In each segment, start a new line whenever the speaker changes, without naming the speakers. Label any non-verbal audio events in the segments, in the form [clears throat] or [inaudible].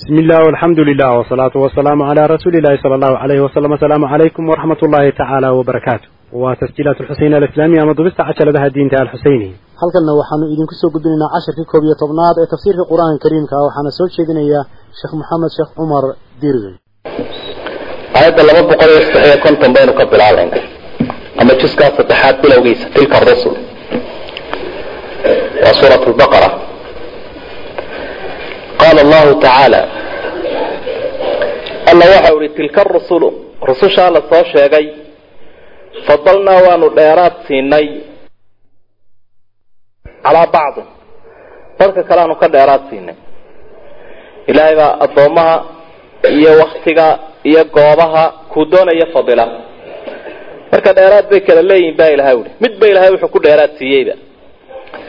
bismillaah alxamdu lilah wsalaatu wasalaamu calaa rasuulilahi sala allahu alayhi wasalam asalaamu calaykum waraxmat ullaahi tacaala wabarakaatu waa tasjiilaat alxuseyn alislaamiya ama dubista cajaladaha diinta alxuseyni
halkanna waxaanu idinku soo gudbinaynaa casharkii koob iyo tobnaad ee tafsiirka qur'aanka kariimka ah. waxaana soo jeedinayaa sheekh maxamed sheekh cumar diirwey
aayadda laba boqol iyo saddex iyo konton baynu ka bilaabayna ama juskaa saddexaad bilowgiisa tilka rusul waa suurat lbaqara qaala allahu tacaala alla waxa uhi tilka rusulu rusushaa la soo sheegay fadalnaa waanu dheeraad siinay calaa bacdin dadka kale aanu ka dheeraad siinay ilaahay baa addoommaha iyo waktiga iyo goobaha kuu doonaya fadila marka dheeraad bay kala leeyihiin baa ilahay uhi midba ilahay wuxuu ku dheeraad siiyeyba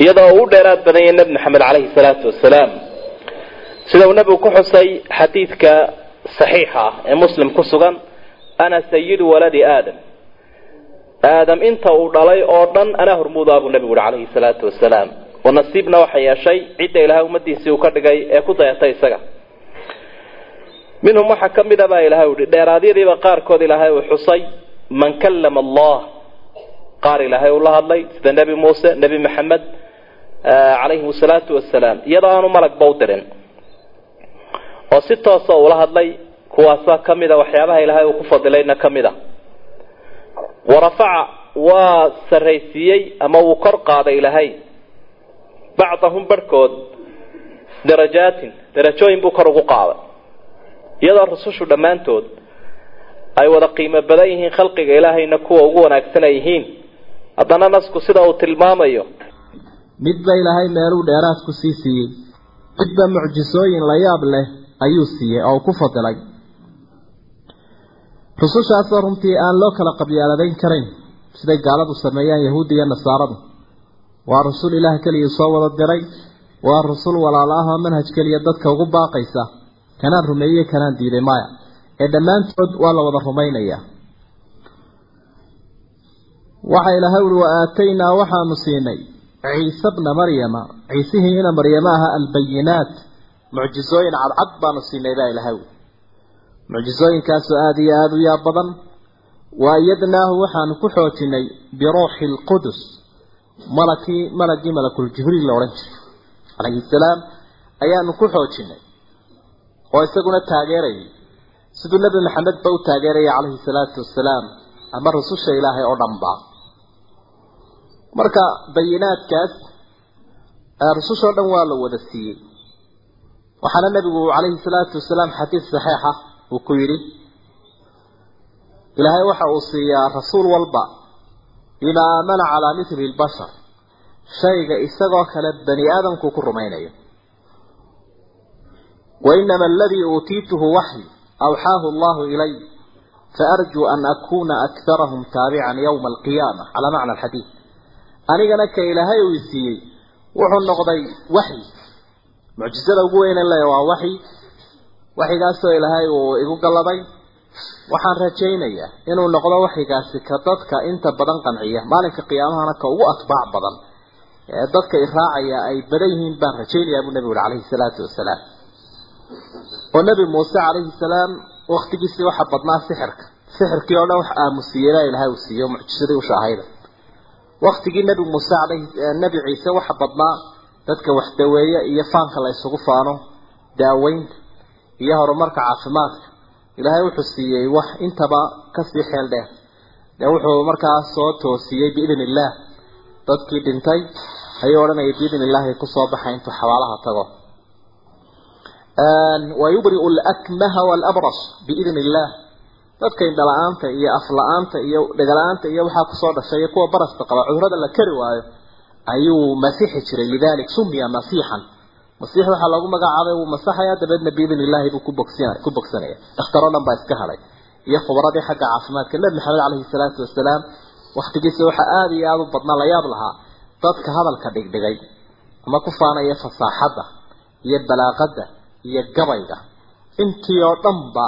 iyadoo uu dheeraad badan yahay nebi maxamed caleyhi salaatu wasalaam sida uu nebigu ku xusay xadiidka saxiixa ah ee muslim ku sugan ana sayidu waladi aadam. Aadam inta uu dhalay oo dhan anaa hormuudaa buu nebigu uhi calayhi salaatu wasalaam oo nasiibna waxa yeeshay cidda ilahay ummadiisii uu ka dhigay ee ku dayatay isaga. Minhum waxaa ka mid a baa ilahay uhi dheeraadyadiiba qaarkood ilaahay uu xusay man kallama allah. Qaar ilaahay uu la hadlay sida nebi muuse nebi maxamed calayhim asalaatu wasalaam iyadoo aanu malagba u dirin oo si toosa uula hadlay kuwaasa ka mid a waxyaabaha ilaahay uu ku fadilayna ka mid a. Warafaca waa sarraysiiyey ama wuu kor qaaday ilaahay. Bacdahum barhkood darajaatin darajooyin buu kor ugu qaaday. Iyadoo rusushu dhammaantood ay wada qiimo badan yihiin khalqiga ilaahayna kuwa ugu wanaagsan ay yihiin haddana nasku sida uu tilmaamayo
midba ilaahay meeluu dheeraad ku sii siiyey. Midba mucjisooyin la yaab leh ayuu siiyey oo ku fadilay. Rusushaasoo runtii aan loo kala qabyaaladeyn karayn siday gaaladu sameeyaan yahuudda iyo nasaaradu. Waa rusul ilaah keliya soo wada diray waa rusul walaalo ah oo manhaj keliya dadka ugu baaqaysa. Kanaan rumeeyey kanaan diiday maya ee dhammaantood waa la wada rumaynayaa waxa ilaahay uri wa aataynaa waxaanu siinay ciise bna maryama. Ciisihii ina maryamo aha albayinaat mucjizooyin cadcad baanu siinay baa ilahay uri mucjizooyinkaasoo aada iyo aada u yaab badan. Wa ayadnaahu waxaanu ku xoojinay biruuxi lqudus malakii malagii malakuljibriil la odhan jiray. Calayhi salaam ayaanu ku xoojinay oo isaguna taageerayay siduu nebi maxamed ba u taageerayay calayhi salaatu wasalaam ama rususha ilaahay oo dhanba marka bayinaadkaas rusushoo dhan waa la wada siiyey waxaana nebigu calayhi salaatu wasalaam xadiid saxiixa uu ku yidhi ilaahay waxa uu siiyaa rasuul walba bima aamana calaa mithli lbashar shayga isagoo kale bani aadamku ku rumaynayo. Wainama aladii uutiituhu waxyi awxaahu allahu ilay faarjuu an akuuna akharahum taabican yowma alqiyaama. Calaa macna alxadiid anigana ka ilaahay uu isiiyey wuxuu noqday waxyi mucjizada ugu weyne le waa waxyi. Waxyigaasoo ilaahay uu igu galladay waxaan rajaynayaa inuu noqdo waxyigaasi ka dadka inta badan qanciya. Maalinka qiyaamahana ka ugu atbaac badan. Ee dadka iraacaya ay badan yihiin baan rajaynayaa buu nebigu uri calayhi salaatu wasalaam. Oo nebi muuse calayhi salaam waktigiisii waxa badnaa sixirka. Sixirkii oo dhan wax aamusiiyey baa ilaahay uu siiyo mucjisadii usha ahayda waktigii nebi muuse calayhi nebi ciise waxa badnaa dadka wax daweeye iyo faanka la isugu faano daaweynta iyo horumarka caafimaadka. Ilaahay wuxuu siiyey wax intaba ka sii xeel dheer. Dee wuxuu markaa soo toosiyey biidn illaah dadkii dhintay ayuu odhanayay biidn illaahi ku soo baxay intuu xabaalaha tago. Wayubriu lakmaha walabras biidn illaah dadka indhala-aanta iyo afla-aanta iyo dhegala-aanta iyo waxaa ku soo dhashay iyo kuwa barasta qaba cudurrada la kari waayo ayuu masixi jiray lidalik sumiya masiixan. Masiix waxaa loogu magacaabay wuu masaxaya dabeedna biidn illaahi buu ku bogsanaya. Dakhtaro dhan baa iska hadhay. Iyo khubradii xagga caafimaadka nebi maxamed caleyhi salaatu wasalaam waktigiisa waxaa aada iyo aada u badnaa la yaab lahaa dadka hadalka dhigdhigay ama ku faanaya fasaaxadda iyo balaaqadda iyo gabayga intii oo dhanba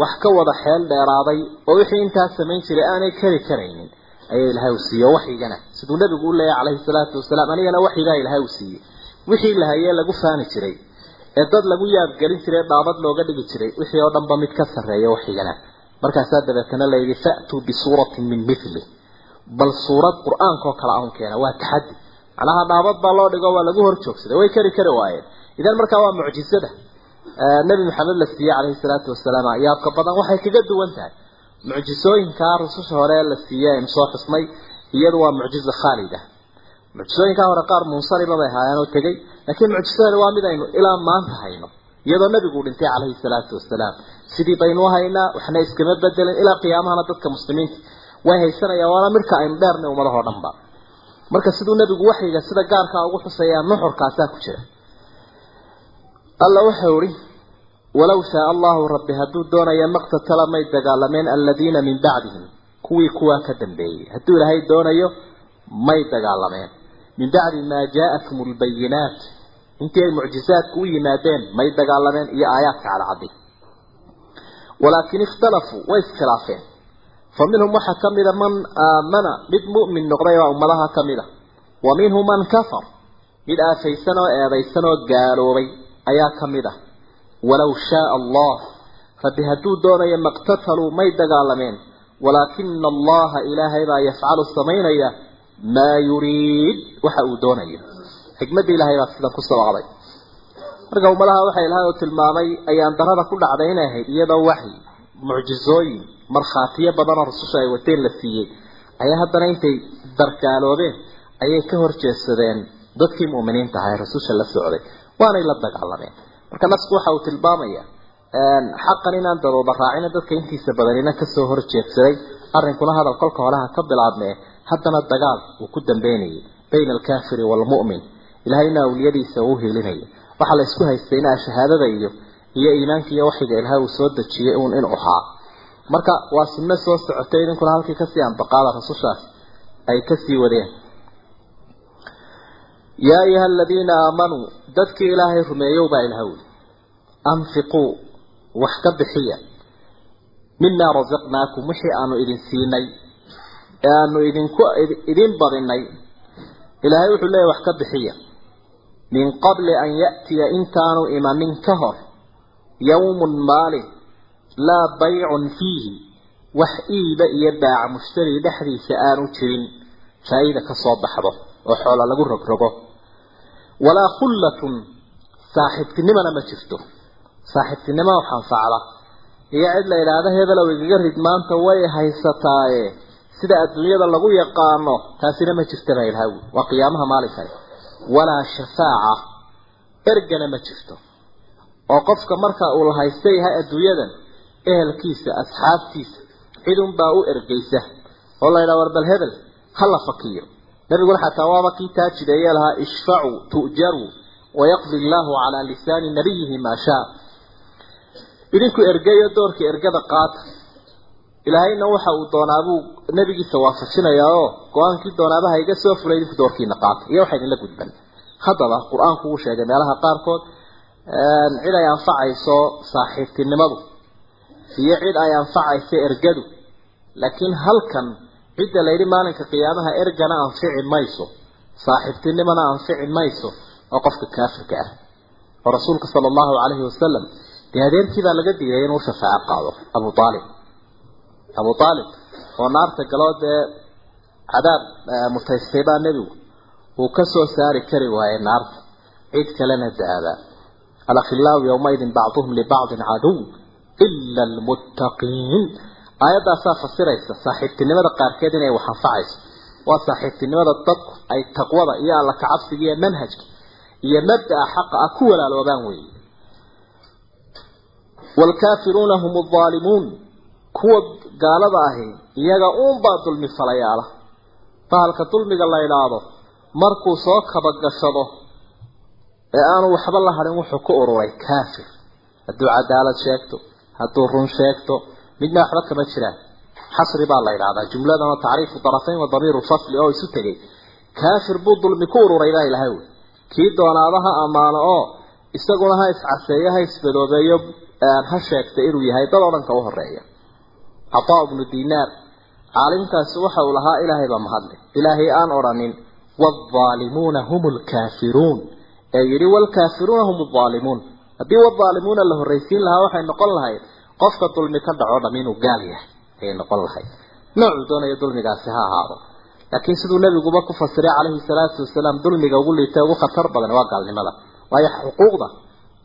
wax ka wada xeel dheeraaday oo wixii intaas samayn jiray aanay kari karaynin ayaa ilaahay u siiyey waxyigana. Siduu nebigu u leeyahay calayhi salaatu wasalaam anigana waxyigaa ilaahay u siiyey. Wixii la lagu faani jiray ee dad lagu yaabgelin jiray dhaabad looga dhigi jiray wixii oo dhanba mid ka sarreeya waxigana markaasaa dabeetana la yidhi fa'tuu bisuuratin min mithli. Bal suurad qur'aankaoo kale ahun keena waa taxaddi. Macnaha dhaabad baa loo dhigo waa lagu hor joogsaday way kari kari waayeen. Idan markaa waa mucjisada nebi maxamed la siiyey calayhi salaatu wasalaam yaabka badan waxay kaga duwan tahay mucjisooyinkaa rususha hore la siiyey aynu soo xusnay iyadu waa mucjiza khaalida. Mucjisooyinkaa hore qaar munsaliba bay ahaayeen oo tegey laakiin mucjisadani waa mid aynu ilaa maanta hayno iyadoo nabigu dhintay calayhi salaatu wasalaam sidii baynu haynaa waxna iskama bedelin ilaa qiyaamahana dadka muslimiinta way haysanayaan waana midka aynu dheernay ummadahoo dhanba. Marka siduu nabigu waxyiga sida gaarkaa ugu xuseeyaa nuxurkaasaa ku jira. Alla wuxuu ihi walow shaa allahu rabbi hadduu doonaya maqtatala may dagaalameen aladiina min bacdihim kuwii kuwaa ka dambeeyey. Hadduu ilaahay doonayo may dagaalameen. Min bacdi maa jaa-athum lbayinaat intii ay mucjizaadku u yimaadeen may dagaalameen iyo aayaadka cadcadi walaakin ikhtalafuu way iskhilaafeen. Fa minhum waxaa ka mida man aamana mid mu'min noqday baa ummadaha ka mid a wa minhum man kafar mid aafaysan oo eedaysan oo gaaloobay ayaa ka mid ah walow shaaa allah. Rabbi hadduu doonayo maqtataluu may dagaalameen. Walaakina allaha ilaahay baa yafcalu samaynaya maa yuriid. Waxa uu doonayo xikmadda ilahay baa sidan ku sabaqday marka ummadaha waxa ilahay uu tilmaamay ayaan darada ku dhacday inay ahayd iyadoo waxyi mucjizooyin markhaatiyo badanoo rususha ay wateen la siiyey. Ayaa haddana intay dargaaloobeen ayay ka horjeedsadeen. Dadkii mu'miniinta ahaa ee rasusha la socday waanay la dagaalameen marka nasku waxa uu tilmaamaya xaqan inaan dadooda raacina dadka intiisa badanina ka soo horjeedsaday arrinkuna hadal kolka horeha ka bilaabmee haddana dagaal uu ku dambeynayay bayna alkaafiri waalmu'min ilahayna awliyadiisa uu hilinaya waxaa la isku haystay inaa shahaadada iyo iyo iimaanka iyo waxiga ilahay uu soo dejiyey uun in uhaa. Marka waa sunno soo socotay idinkuna halkii ka sii anbaqaada rasushaas ay ka sii wadeen yaa ayuha aladiina aamanuu dadkii ilaahay rumeeyow baa ilaha wuli anfiquu wax ka bixiya mimaa rasaqnaakum wixii aanu idin siinay ee aanu idinku idin badinay ilaahay wuxuu leeyahy wax ka bixiya min qabli an ya'tiya intaanu imanin ka hor yawmun maalin laa baycun fiihi wax iiba iyo baaca mushtari dhexdiisa aanu jirin faa-iida ka soo baxdo oo xoola lagu rogrogo walaa khullatun. Saaxiibtinimona ma jirto. Saaxiibtinimo wax anfacda iyo cid la idhaahdo hebelow igaga rid maanta way haysataaye. Sida adduunyada lagu yaqaano taasina ma jirta baa ilaahay waa qiyaamaha maalinkani walaa shafaaca. Ergana ma jirto. Oo qofka marka uu la haysta yahay adduunyadan ehelkiisa asxaabtiisa cid unbaa u ergeysa oo la yidhaha war bal hebel ha la fakiyo nabiguna xataa waaba kii taajideeye lahaa ishfacuu tu'jaruu wayaqdi illaahu calaa lisaani nabiyihi maa shaa idinku ergeyo doorka ergada qaata ilaahayna waxa uu doonaabuu nabigiisa waafajinayaa oo go'aankii doonaabaha iga soo fulay idinku doorkiina qaata iyo waxa idinla gudban. Haddaba qur'aanku uu sheegay meelaha qaarkood cid ay anfacayso saaxiibtinimadu iyo cid ay anfacayso ergadu laakiin halkan cidda layidhi maalinka qiyaamaha ergana anfici mayso. Saaxiibtinimona anfici mayso. Oo qofka kaafirka ah. Oo rasuulka sala allahu calayhi wasalam dee adeerkii baa laga diiday inuu shafaaco qaado. Abu aalib abu aalib oo naarta galoo dee cadaab mutaystay baa nebigu. Uu ka soo saari kari waayey naarta. Cid kalena da'ada alakhilaau yowmaidin bacduhum libacdin caduw ila almuttaqiin aayaddaasaa fasiraysa saaxiibtinimada qaarkeed inay wax anfacayso waa saaxiibtinimada dadku ay taqwada iyo alla kacabsiga iyo manhajka iyo mabda'a xaqa ah ku walaaloobaan weeye. Waalkaafiruuna hum aldaalimuun kuwa gaalada ahi iyaga uunbaa dulmi falayaala. Bahalka dulmiga la idhaahdo markuu soo kabagashado ee aanu waxba la hadhin wuxuu ku ururay kaafir. Hadduu cadaalad sheegto hadduu run sheegto midna waxba kama jiraan. Xasri baa la idhahdaa jumladana tacriifu darafayn wa damiiru fasli oo isu tegay kaafir buu dulmi ku ururay baa ilahay wey kii doonaaba ha ammaano oo isaguna ha iscaseeyo ha isbadoobeeyo ha sheegtay inuu yahay dad oo ka u horreeya cataa ibnu dinaar caalimkaasi waxa uu lahaa ilaahay baa mahadle ilaahay aan odhanin waalimuuna hum lkaafiruun ee yidhi waalkaafiruuna hum aalimuun haddii wadaalimuuna la horraysiin lahaa waxay noqon lahayd qofka dulmi ka dhaco dham inuu gaal yahay ayay noqon lahayd. Noocuu doonayo dulmigaasi ha ahaado. Laakiin siduu nebiguba ku fasiray calayhi salaatu wasalaam dulmiga ugu liitay ugu khatar badan waa gaalnimada. Waayo xuquuqda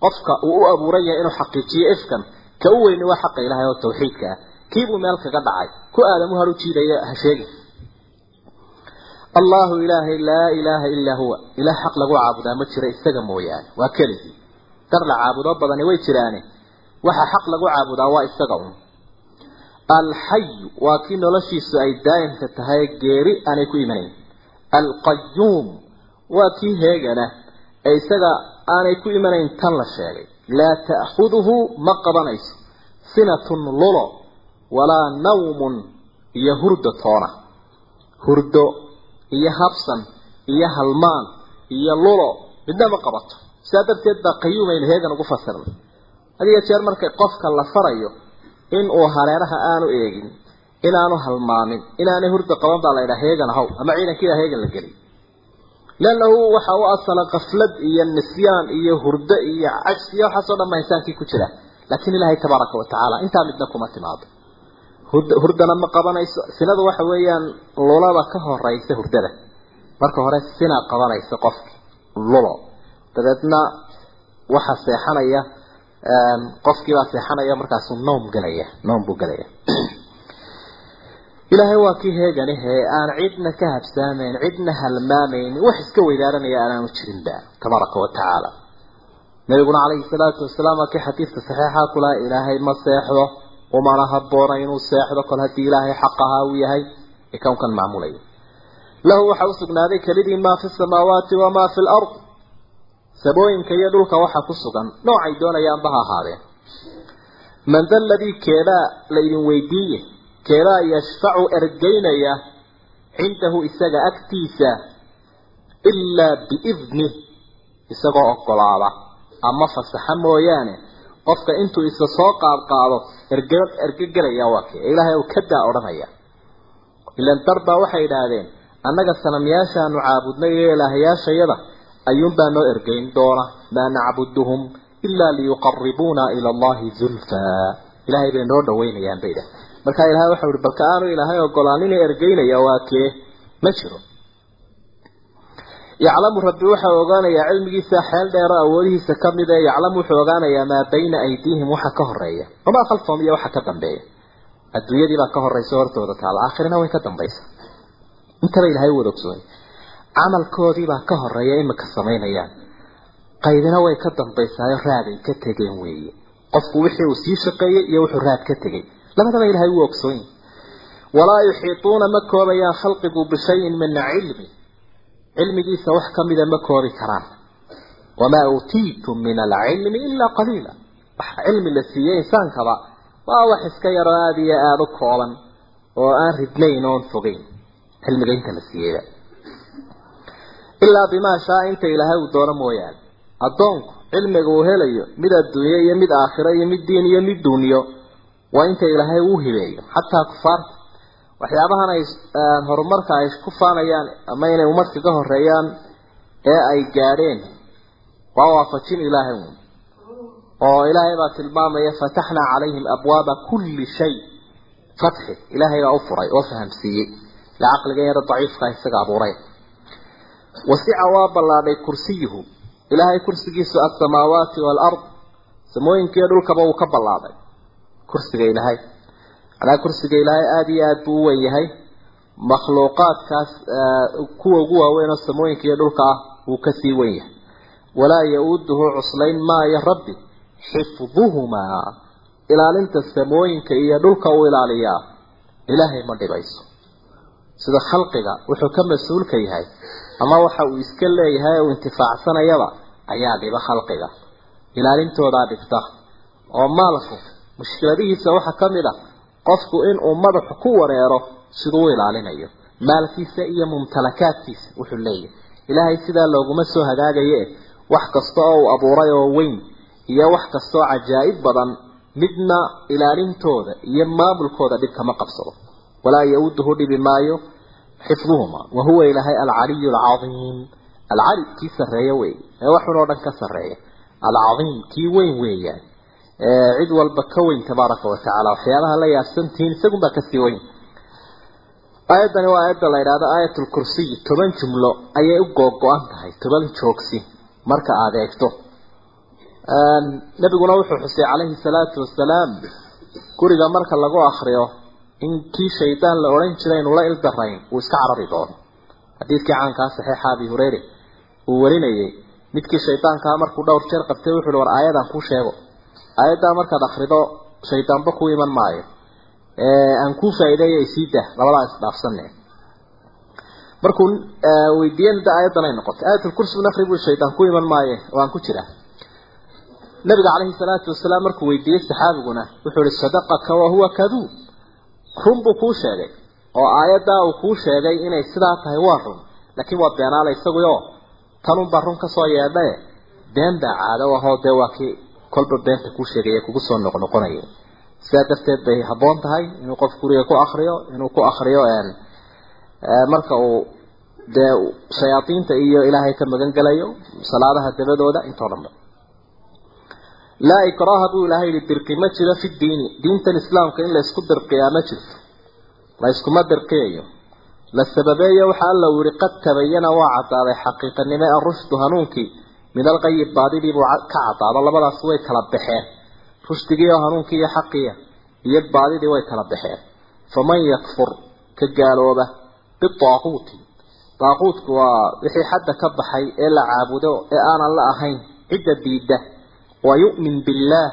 qofka uu u abuuran yahay inuu xaqiijiyo ifkan ka u weyni waa xaqa ilaahay oo tawxiidka ah. Kiibuu meel kaga dhacay. Ku aadamu har u jiidaya ha sheegi allahu ilaahay laa ilaaha illaa huwa. Ilaah xaq lagu caabudaa ma jiro isaga mooyaane. Waa keligii dar la caabudo badani way jiraane waxa xaq lagu caabudaa waa isaga un. Alxayu waa kii noloshiisu ay daa'imka tahay geeri aanay ku imanayn alqayuum waa kii heegana ee isaga aanay ku imanayn tan la sheegay. Laa ta'khuduhu ma qabanayso. Sinatun lulo walaa nawmun iyo hurdo toona. Hurdo iyo habsan iyo halmaan iyo lulo midna ma qabato. Sidaa darteed baa qayuumaynu heegan ugu fasirnay hadiyo jeer markay qofka la farayo in uu hareeraha aanu eegin inaanu halmaamin inaanay hurda qaban baa la yidhaha heegan haw ama ciidankiiba heegan la geliy leannahu waxa u asala kaflad iyo nisyaan iyo hurdo iyo cajs iyo waxaasoo dhan baa insaankii ku jira. Laakiin ilaahay tabaaraka watacaala intaa midna kuma timaado. Hurdana ma qabanayso. Sinadu waxa weeyaan lulada ka horeysa hurdada. Marka hore sina qabanaysa qofki lulo. Dabeedna waxa seexanaya qofkiibaa seexanaya markaasuu noom gelaya noom buu gelaya ilaahay waa kii heeganihe aan cidna ka habsaamayn cidna halmaamayn wax iska weydaaranaya aanaanu jirinba tabaaraka watacaala nabiguna calayhi salaatu wasalaam waa kii xadiidka saxiixa kulaha ilaahay ma seexdo umana haboona inuu seexdo kol haddii ilaahay xaq ahaa uu yahay ee kownkan maamulaya. Lahu waxaa usugnaaday kelidii maa fi samaawaati wamaa fi lard sabooyinka iyo dhulka waxa ku sugan noocay doonayaanba ha ahaadeen man da ladii keebaa laydin weydiiye keebaa yashfacu ergeynaya cindahu isaga agtiisa ilaa biidnih isagoo ogolaada ama fasaxa mooyaane qofka intuu isa soo qaadqaado erge ergegelaya waa kee. Ilaahay uu kadaa odhanaya. Ilan darbaa waxay idhaahdeen annaga sanamyaashaanu caabudnay iyo ilaahyaashayada ayuunbaa noo ergeyn doona maa nacbuduhum ilaa liyuqaribuuna ila allahi zulfaa ilaahay bay noo dhaweynayaan bay idhahdeen markaa ilahay waxau ihi balka aanu ilaahay ogolaaninay ergeynaya waa kee? Ma jiro. Yaclamu rabbi waxa ogaanayaa cilmigiisa xeel dheero awoodihiisa ka mid ee yaclamu wuxuu ogaanayaa maa bayna aydiihim waxa ka horreeya wamaa khalfahum iyo waxa ka dambeeya. Adduunyadii baa ka horeysa hortooda taala aakhirina way ka dambaysa. Intaba ilahay wada ogsoonay camalkoodii baa ka horreeya imika samaynayaan. Qaydina way ka dambaysaayo raaday ka tegeen weeye. Qofku wixii uu sii shaqeeyey iyo wuxuu raad ka tegey. Labadaba ilahay wuu ogsoon walaa yuxiituuna ma koobayaan khalqigu bishayin min cilmi. Cilmigiisa wax kamida ma koobi karaan. Wamaa uutiitum min alcilmi ilaa qaliila. Waxa cilmi la siiyey insaankaba waa wax iska yaroo aada iyo aada u kooban oo aan ridnayn oon fogeyn. Cilmiga inta la siiyeyba ilaa bimaa shaa inta ilaahay uu doono mooyaane. Addoonku cilmiga uu helayo mid adduunye iyo mid aakhiro iyo mid diin iyo mid duuniyo waa inta ilaahay uu hibeeyo xataa kufaarta. Waxyaabahan ay horumarka ay ku faanayaan ama inay umadka ka horeeyaan ee ay gaadheen waa waafajin ilaahay uun oo ilaahay baa tilmaamaya fataxnaa calayhim abwaaba kulli shay. Fatxi ilaahay baa u furay oo fahamsiiyey. Ila caqligan yaro daciifka isaga abuuray wasica waa ballaadhay kursiyuhu ilaahay kursigiisu alsamaawaati waalard samooyinkiiyo dhulkaba uu ka ballaadhay kursiga ilaahay. Alaa kursiga ilaahay aada iyo aada buu u wen yahay. Makhluuqaadkaas kuwa ugu waaweyn oo samooyinka iyo dhulka ah wuu ka sii wen yahay. Walaa ya-uuduhu cuslayn maayo rabbi xifduhumaa. Ilaalinta samooyinka iyo dhulka uu ilaaliyaa ilaahay ma dhibayso sida khalqiga wuxuu ka mas'uulka yahay ama waxa uu iska leeyahay uu intifaacsanayaba ayaa dhiba khalqiga. Ilaalintoodaa dhigta. Oo maalku mushkiladihiisa waxaa ka mid ah qofku inuu madaxu ku wareero siduu ilaalinayo. Maalkiisa iyo mumtalakaadkiisa wuxuu leeyahay. Ilaahay sidaa looguma soo hagaagaye wax kasta oo uu abuuray oo weyn iyo wax kasta oo cajaa'ib badan midna ilaalintooda iyo maamulkooda dhib kama qabsado. Walaa ya-uduhu dhibi maayo xifduhuma wa huwa ilaahay alcaliyu alcadiim. Alcali kii sarreeya wey ee waxun oo dhan ka sarreeya. Alcadiim kii weyn weeyaan. Cid walba ka weyn tabaaraka watacaala waxyaabaha la yaabsantihiin isagunbaa ka sii weyn. Aayaddani waa aayadda la yidhahdo aayat lkursiy toban jumlo ayay u googo-an tahay toban joogsi marka aada eegto. Nabiguna wuxuu xusay calayhi salaatu wasalaam guriga marka lagu akriyo in kii shaydaan la odhan jiray inu la ildarayn uu iska carari doono xadiidkii caankaa saxiixa abi hureyre uu warinayay midkii shaydaankaa markuu dhowr jeer qabtay wuxu uhi war aayadaan kuu sheego. Aayaddaa markaad akrido shaydaanba ku iman maayo. Aan kuu faa'iideeyo isiida labadaa isdhaafsane markuu weydiiyeen da aayaddan ay noqotay aayatulkursi nafri buu shaydaan ku iman maaye waan ku jiraa. Nabiga calayhi salaatu wasalaam markuu weydiiyey saxaabiguna wuxuu ihi sadaqaka wahuwa kaduub run buu kuu sheegay oo aayaddaa uu kuu sheegay inay sidaa tahay waa run. Laakiin waa beenaala isaguyo tanunbaa run ka soo yeedhae been baa caado ahoo dee waa kii kolba beenta kuu sheegaya kugu soo noqnoqonaya sidaa darteed bay habboon tahay inuu qof guriga ku akriyo inuu ku akriyo marka uu dee shayaadiinta iyo ilaahay ka magan gelayo salaadaha dabadooda intoo dhanba laa ikraaha buu ilaahay yihi dirqi ma jiro fi diini diintan islaamka in la isku dirqiyaa ma jirto. La iskuma dirqiyayo. La sababeeyo waxa alla uu qad tabayana waa caddaaday xaqiiqanimo arushdu hanuunkii. Min alqayib baadidii buu ka caddaado. Labadaas way kala baxeen. Rushdigii oo hanuunkii iyo xaqiya iyo baadidii way kala baxeen. Faman yakfur ka gaalooba bitaaquuti daaquutku waa wixii xadda ka baxay ee la caabudo ee aanan la ahayn cidda diidda wayu'min billaah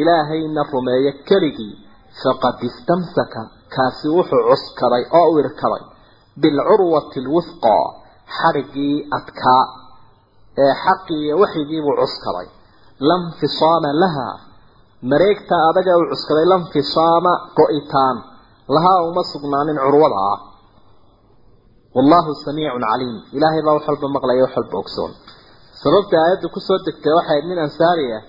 ilaahayna rumeeyo keligii faqad istamsaka kaasi wuxuu cuskaday oo u irkaday bilcurwati alwifqaa xadhiggii adkaa ee xaqii iyo waxyigiibuu cuskaday lam fisaama lahaa mareegta adaga uu cuskaday lam fisaama go-itaan lahaa uma sugnaanin curwada ah wallaahu samiicun caliim sababta aayaddu ku soo degtay waxay nin ansaari ah.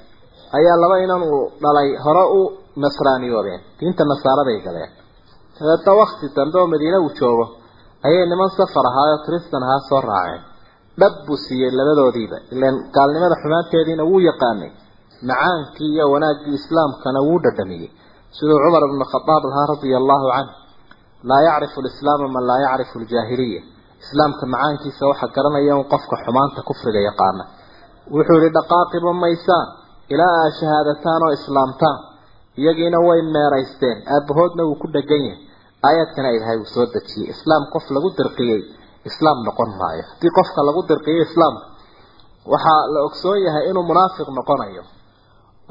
Ayaa laba inan uu dhalay hore u nasraaniyoobeen. Diinta nasaaraday galeen. Dabeedna wakti dambe oo madiine uu joogo ayay niman safar ahaayoo kristan ahaa soo raaceen. Dhab buu siiyey labadoodiiba. Ilaan gaalnimada xumaanteediina wuu yaqaanay. Macaankii iyo wanaaggii islaamkana wuu dhadhamiyey. Siduu cumar ibnu khadaab lahaa radia allahu canhu. Laa yacrifu alislaama man laa yacrifu aljaahiliya islaamka macaankiisa waxa garanaya un qofka xumaanta kufriga yaqaana. Wuxuu yihi dhaqaaqiba maysaan ilaa aa shahaadataan oo islaamtaan iyagiina way meeraysteen aabahoodna wuu ku dhegan yahay aayadkana ilahay uu soo dejiyey. Islaam qof lagu dirqiyey islaam noqon maayo. Haddii qofka lagu dirqiyey islaamka waxaa la ogsoon yahay inuu munaafiq noqonayo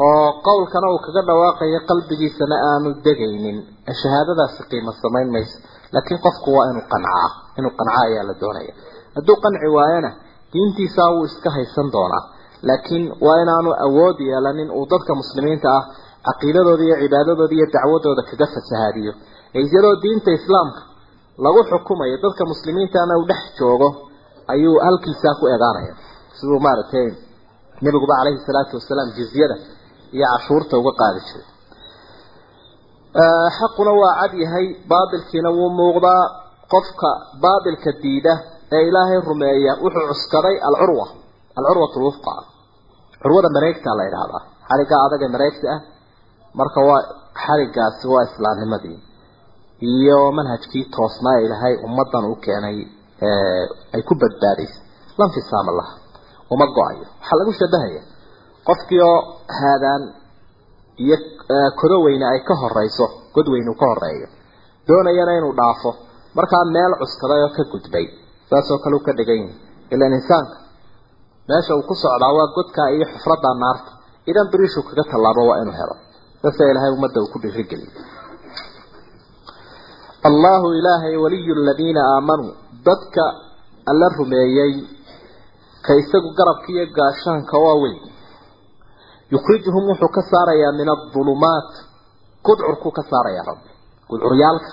oo qowlkana uu kaga dhawaaqayo qalbigiisana aanu degaynin. Shahaadadaasi qiimo samayn mayso laakiin qofku waa inuu qancaa inuu qancaa ayaa la doonaya. Hadduu qanci waayona diintiisaa wuu iska haysan doonaa. Laakiin waa inaanu awood yeelanin uu dadka muslimiinta ah caqiidadooda iyo cibaadadooda iyo dacwadooda kaga fasahaadiyo. Iyadoo diinta islaamka lagu xukumayo dadka muslimiintana uu dhex joogo ayuu halkiisaa ku eegaanaya siduu maaragtay nabiguba calayhi salaatu wasalaam jizyada iyo cashuurta uga qaadi jiray. Xaquna waa cad yahay baatilkiina wuu muuqdaa qofka baatilka diida ee ilaahay rumeeya wuxuu cuskaday alcurwa alcurwat lwufqa curwada mareegta la yidhaahdaa xarigaa adag ee mareegta ah marka waa xarigaasi waa islaamnimadii iyo manhajkii toosnaa ee ilaahay ummadan u keenay ay ku badbaadaysay lanfisaama laha uma go'ayo. Waxaa lagu shabahaya qofkii oo haadaan iyo kodo weyne ay ka horeyso god weyne uu ka horeeyo doonayana inuu dhaafo markaa meel cuskaday oo ka gudbay saasoo kale u ka dhigan yahay ilaan insaanka. Meesha uu ku socdaa waa godkaa iyo xufradda naarta. Idan biriishu kaga tallaabo waa inuu helo. Sasa ilaahay ummadda uu ku dhiirigeliyay allahu ilaahay waliyu aladiina aamanuu dadka alla rumeeyey ka isagu garabka iyo gaashaanka waa weyn. Yukhrijuhum wuxuu ka saarayaa min adulumaat. Gudcurkuu ka saarayaa rabbi gudcuryaalka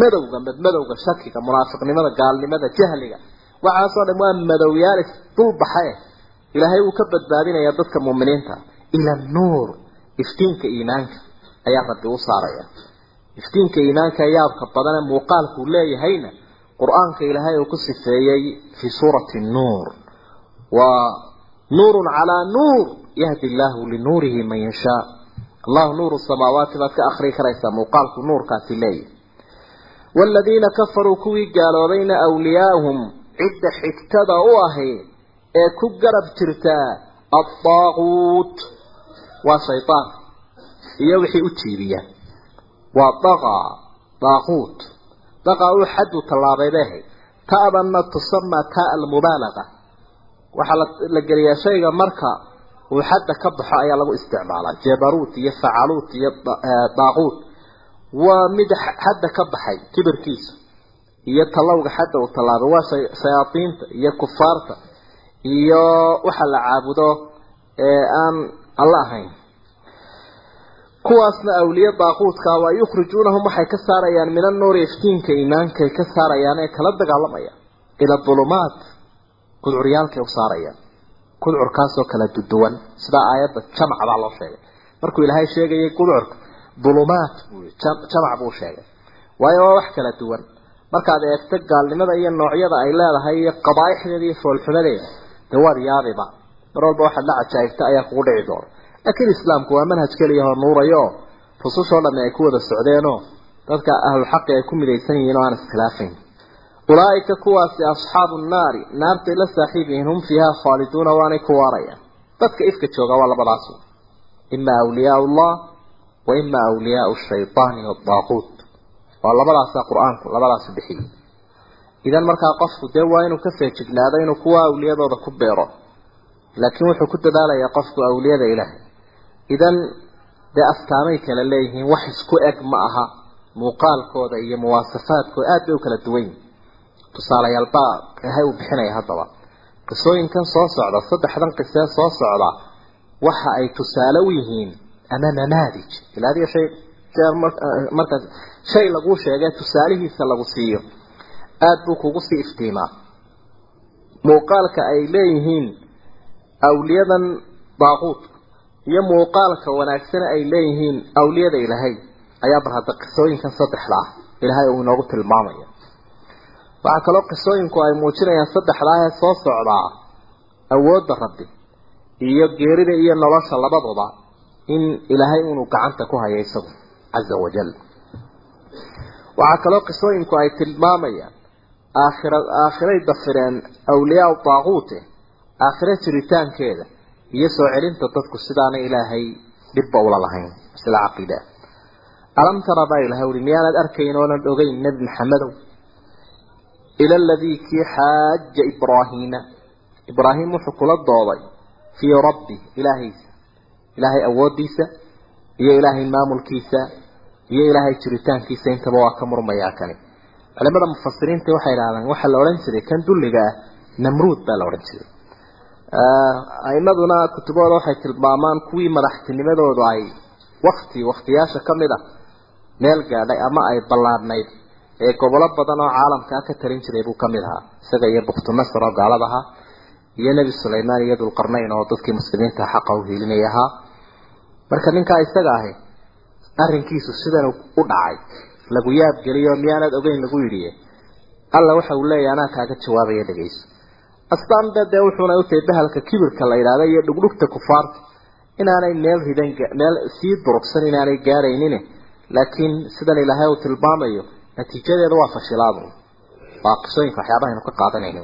madowga madmadowga shakiga munaafiqnimada gaalnimada jahliga. Waxaasoo dhan waa madowyaal isdulbaxae ilaahay wuu ka badbaadinayaa dadka muuminiinta. Ila nuur iftiinka iimaanka ayaa rabbi u saaraya. Iftiinka iimaanka yaabka badan ee muuqaalkuu leeyahayna qur'aanka ilaahay uu ku sifeeyey fii suurati nuur. Waa nuurun calaa nuur yahdi illaahu linuurihi man yashaa. Allahu nuuru samaawaati baad ka akhrii karaysaa muuqaalku nuurkaasi leeyahy waaladiina kafaruu kuwii gaaloobayna awliyaahum cidda xigtada u ahi ee ku garab jirtaa addaaquut waa shaydaan iyo wixii u jiibiya waa daqa daaquut daqa uu xaddu tallaabay bay ahayd ta'danna tusamaa taa almubaalaga waxaa la geliyaa shayga marka uu waa mid xadda ka baxay kibirkiisa iyo tallowga xadda uu tallaabay waa shayaadiinta iyo kufaarta iyo waxa la caabudo ee aan alla ahayn. Kuwaasna awliye daaquudka waa yukhrijuunahum waxay ka saarayaan min annuuri iftiinka iimaankay ka saarayaan ee kala dagaalamayaan ila dulumaat gudcuryaalkay u saarayaan. Gudcurkaasoo kala duduwan sidaa aayadda jamac baa loo sheegay. Markuu ilaahay sheegayay gudcurka dulumaat buu jamac buu sheegay. Waayo waa wax kala duwan. Markaad eegto gaalnimada iyo noocyada ay leedahay iyo qabaaixdeeda iyo foolxumadeeda dee waad yaabiba mar walba waxaad la cajaa'ibta ayaa kugu dhici doona. Laakiin islaamku waa manhaj keliya oo nuurayo. Rusushoo dhamme ay ku wada socdeenoo dadka ahlulxaqi ay ku midaysan yihiin oo aan iskhilaafayn ulaa'ika kuwaasi asxaabu nnaari naartay la saaxiib yihiin hum fiiha khaaliduuna waanay ku waarayaan. Dadka ifka jooga waa labadaas ima awliyaa allah waa labadaasaa qur'aanku labadaasu bixiyey. Idan markaa qofku dee waa inuu ka feejignaado inuu kuwa awliyadooda ku beero. Laakiin wuxuu ku dadaalayaa qofku awliyada ilaahay. Idan dee astaamay kala leeyihiin wax isku eg ma aha muuqaalkooda iyo muwaasafaadkooda aad bay u kala duwan yihiin tusaalayaal baa ilaahay uu bixinaya haddaba. Qisooyinkan soo socda saddexdan qisee soo socda waxa ay tusaale u yihiin ama namaadij ila adiga shay markaas shay laguu sheegay tusaalihiisa lagu siiyo aad buu kugu sii iftiimaa muuqaalka ay leeyihiin awliyadan daaquudka iyo muuqaalka wanaagsana ay leeyihiin awliyada ilaahay ayaa bar hadda qisooyinkan saddexda ah ilaahay uu inoogu tilmaamaya waxaa kaloo qisooyinku ay muujinayaan saddexdaa ee soo socdaa awoodda rabbi iyo geerida iyo nolosha labaduba in ilaahay inuu gacanta ku hayo isagu caza wajal waxaa kaloo qisooyinku ay tilmaamayaan aakhira aakhiray dafireen awliyaa daaquute aakhiro jiritaankeeda iyo soo celinta dadku sidaana ilaahay dhibba ula lahayn sida caqiida alam tara baa ilahay uri miyaanad arkayn oonan ogeyn nebi maxamedow ila aladii kii xaaja ibraahiima. Ibraahim wuxuu kula dooday fii rabbi ilaahaysa ilaahay awoodiisa iyo ilaahay maamulkiisa iyo ilaahay jiritaankiisa intaba waa ka murmayaa kani. Culimada mufasiriinta waxay idhahdaan waxaa la odhan jiray kan dulliga ah namruud baa la odhan jiray. Aimaduna kutubooda waxay tilmaamaan kuwii madaxtinimadoodu ay wakti waktiyaasha ka mid a meel gaadhay ama ay ballaadhnayd ee gobolo badan oo caalamkaa ka talin jiray buu ka mid ahaa. Isaga iyo buktunasr oo gaalad ahaa iyo nebi sulaymaan iyo dulqarnayn oo dadkii muslimiinta xaqa u hiilinay ahaa marka ninkaa isaga ahi arrinkiisu sidan u dhacay. Lagu yaabgeliyo miyaanad ogeyn lagu yidhi alla waxa uu leeyahy anaa kaaga jawaabaya dhegeyso astaanba dee wuxuuna utahay bahalka kibirka la yidhahda iyo dhugdhugta kufaarta. Inaanay meel ridan meel sii durugsan inaanay gaaraynin laakiin sidan ilaahay uu tilmaamayo natiijadeedu waa fashilaadu. Waa qisooyinka waxyaabaha aynu ka qaadanayno.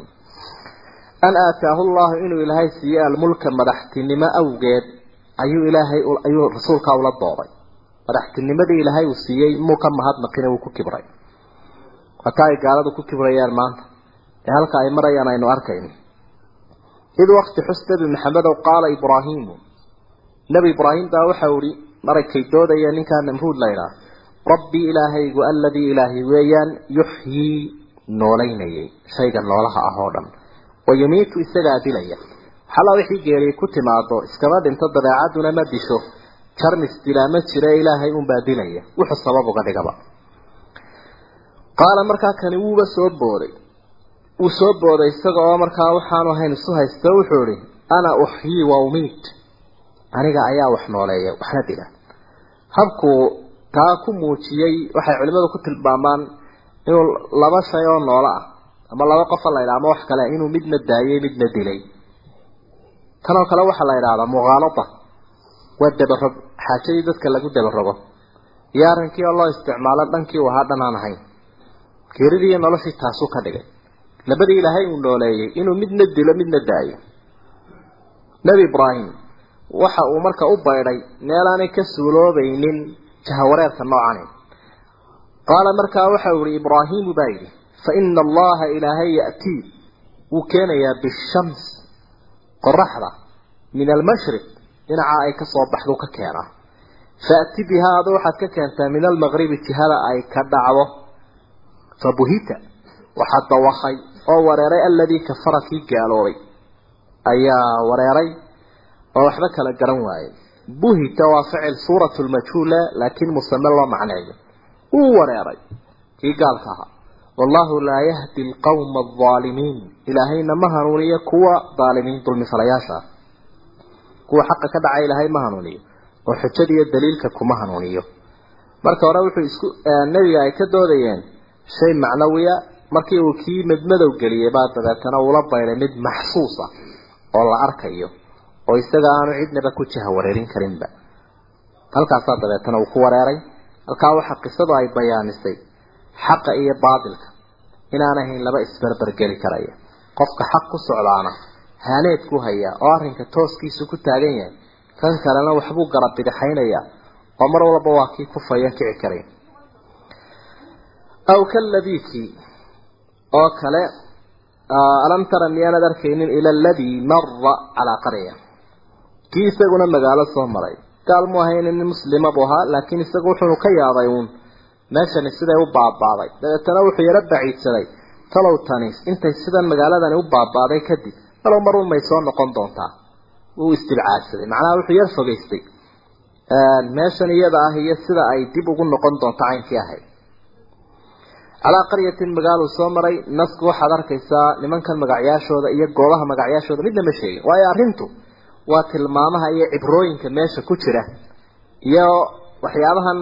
An aataahu llahu inuu ilaahay siiye almulka madaxtinimo awgeed ayuu ilaahay ayuu rasuulkaa ula dooday madaxtinimadii ilaahay uu siiyey muu ka mahadnaqine wuu ku kibray. Wataa ay gaaladu ku kibrayaan maanta ee halka ay marayaan aynu arkayno id waqti xus nebi maxamedow qaala ibraahiimu nebi ibraahim baa waxau ihi maragkay doodaya ninkaa namruud laydhaah rabbii ilaahaygu aladii ilaahay weeyaan yuxyii noolaynayay shayga noolaha ah oo dhan. Wa yumiitu isagaa dilaya xalaa wixii geeriyay ku timaado iskama dhinto dabeecaduna ma disho. Jarmis dilaa ma jire ilaahay unbaa dilaya. Wuxuu sabab uga dhigaba. Qaala markaa kani wuuba soo booday. Wuu soo booday isaga oo markaa waxaanu ahayn isu haysto wuxuu ihi ana uxyii wa umiit aniga ayaa wax nooleeya waxna dila. Habkuu taa ku muujiyey waxay culimadu ku tilmaamaan inuu laba shay oo noolo ah ama laba qofa la ydhaha ama wax kale inuu midna daayey midna dilay tanoo kale waxaa la idhaahdaa mukhaalada waa dabarog xaajadii dadka lagu dabarogo iyo arrinkii oo loo isticmaalo dhankii uu ahaa dhan aan ahayn. Geeridii iyo noloshii taasuu ka dhigay. Labadii ilaahay uu nooleeyey inuu midna dilo midna daayo. Nebi ibraahim waxa uu marka u baydhay meelaanay ka suuloobaynin jahawareerka noocani. Qaala markaa waxa uu yihi ibraahimu baa yidhi fa ina allaha ilaahay ya'tii. Wuu keenayaa bishams qoraxda min almashriq dhinaca ay ka soo baxdu ka keenaa faati bihaa adu waxaad ka keentaa min almaqribi jihada ay ka dhacdo. Fabuhita waxaa dawakay oo wareeray alladii kafara kii gaaloobay ayaa wareeray oo waxba kala garan waayey buhita waa ficil suuratu lmajhuula laakiin musame loo macneeyo. Wuu wareeray kii gaalka ahaa wallahu laa yahdi alqawma alظaalimiin ilaahayna ma hanuuniyo kuwa daalimiin dulmifalayaasha ah kuwa xaqa ka dhacay ilaahay ma hanuuniyo. Oo xujada iyo daliilka kuma hanuuniyo. Marka hore wuxuu isku nebiga ay ka doodayeen shay macnawiya. Markii uu kii madmadow geliyey baa dabeetana uula bayday mid maxsuus ah oo la arkayo oo isaga aanu cidnaba ku jaha wareerin karinba. Halkaasaa dabeetana uu ku wareeray. Halkaa waxaa qisadu ay bayaanisay xaqa iyo baadilka inaan ahayn laba isberbergeli karaya. Qofka xaq ku socdaana haaneed ku hayaa oo arrinka tooskiisu ku taagan yahay kan kalena waxbuu garab bidixaynayaa oo mar walba waa kii kufayan kici karay. Aw kaladiikii oo kale alam tara miyaanad arkaynin ila aladii mara calaa qarya. Kii isaguna magaalo soo maray. Gaal mu ahayn nin muslima buu ahaa laakiin isagu wuxuu ka yaabay uun meeshani siday u baabaaday. Dabeetana wuxuu yaro baciidsaday. Talow tanis intay sidan magaaladani u baabaaday kadib talow marun may soo noqon doontaa? Wuu istibcaadsaday macnaha wuxuu yar fogeystay. Meeshan iyada ah iyo sida ay dib ugu noqon doonto caynkii ahayd calaa qaryatin magaaluu soo maray. Nasku waxaad arkaysaa nimankan magacyaashooda iyo goobaha magacyaashooda midna ma sheegin. Waayo arrintu waa tilmaamaha iyo cibrooyinka meesha ku jira. Iyo waxyaabahan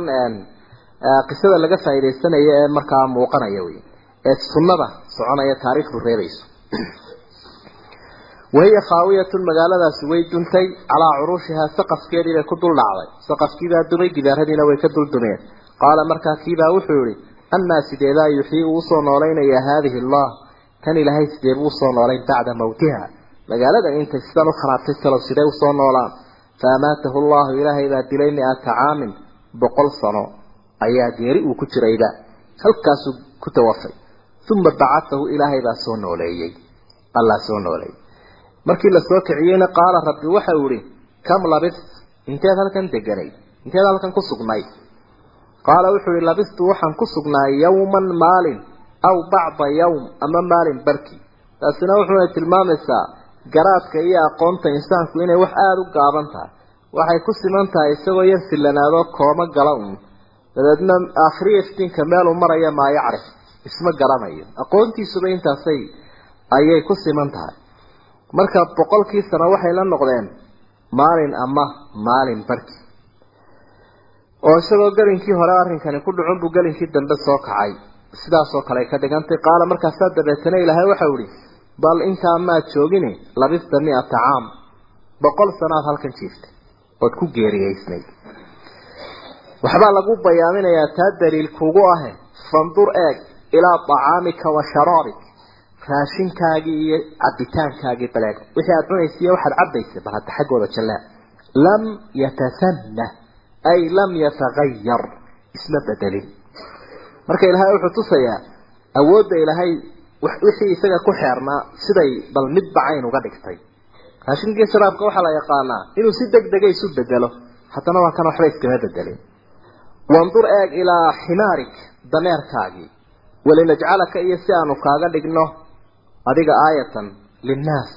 qisada laga faa'iidaysanayo ee markaa muuqanaya wey ee sunnada soconaya taariikhdu reebayso wahiya khaawiyatun magaaladaasi way duntay calaa curuushihaa saqafkeedii bay ku dul dhacday. Saqafkiibaa dumay gidaaradiina way ka dul dumeen. Qaala markaa kiibaa wuxuu yihi annaa sideedaa yuxyii uu u soo noolaynayaa haadihi allah tan ilaahay sidee buu u soo noolayn bacda mawtiha magaaladan intay sidan u kharaabtay salow sidee u soo noolaan? Fa amaatahu allahu ilaahay baa dilay mi-ata caamin boqol sano ayaa geeri uu ku jirayba halkaasuu ku tawafay. Uma bacatahu ilaahay baa soo nooleeyey. Allah soo nooleeyey markii la soo kiciyeyna qaala rabbi waxa uu ihi kam labist inteed halkan deganay. Inteed halkan ku sugnay. Qaala wuxuu ihi labistu waxaan ku sugnaay yawman maalin aw bacda yawm ama maalin barki. Taasina wuxuuna tilmaamaysaa garaadka iyo aqoonta insaanku inay wax aada u gaaban tahay. Waxay ku siman tahay isagoo yar sillanaado kooma gala un dabeedna aakhiriya iftiinka meeluu maraya maa yacrif isma garanayo. Aqoontiisuba intaasay ayay ku siman tahay. Marka boqolkii sano waxay la noqdeen maalin ama maalin barki. Oo isagoo gelinkii hore arrinkani ku dhacun buu gelinkii dambe soo kacay. Sidaasoo kale ka dhigantay qaala markaasaa dabeetana ilaahay waxau ihi bal intaa maad joogine labista mi-ata caam. Boqol sanoad halkan jiiftay ood ku geeriyeysnayd waxbaa lagu bayaaminayaa taa daliil kugu ahe fandur eeg ilaa tacaamika wa sharaabik. Raashinkaagii iyo cabitaankaagii baleeg. Wixii aada cunaysa iyo waxaad cabaysay bal hadda xaggooda jallaa lam yatasanna ay lam yatagayar isma bedelin. Marka ilaahay wuxuu tusayaa awoodda ilaahay wixii isaga ku xeernaa siday bal midba cayn uga dhigtay. Raashinkii sharaabka waxaa la yaqaanaa inuu si deg dega isu bedelo haddana waa kan waxba iskama bedelin wandur eeg ilaa ximaarik dameerkaagii walinajcalaka iyo si aanu kaaga dhigno adiga aayatan linnaas.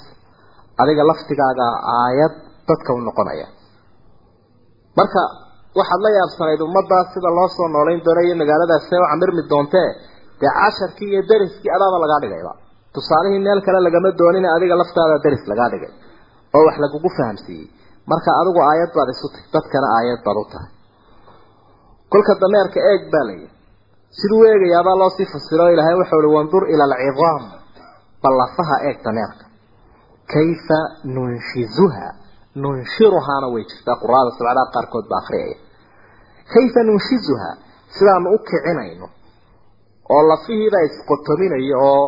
Adiga laftigaaga aayad dadka u noqonaya. Marka waxaad la yaabsanayd ummaddaas sida loo soo noolayn doono iyo magaaladaas see u camirmi doontee dee casharkii iyo deriskii adaaba lagaa dhigayba tusaalihii meel kale lagama doonin adiga laftaada deris lagaa dhigay oo wax lagugu fahamsiiyey. Marka adigu aayad baad isu tahy dadkana aayad baad u tahay kolka dameerka eeg baa layihi siduu eegayaabaa loosii fasiro ilaahay waxau ihi wandur ila alcidaam ballafaha eeg dameerka.
Kayfa nunshizuha? Nunshiruhaana way jirtaa quraada sabcadaha qaarkood baa akhriyaya kayfa nunshizuha? Sidaanu u kicinayno oo lafihiibaa isqotominaya oo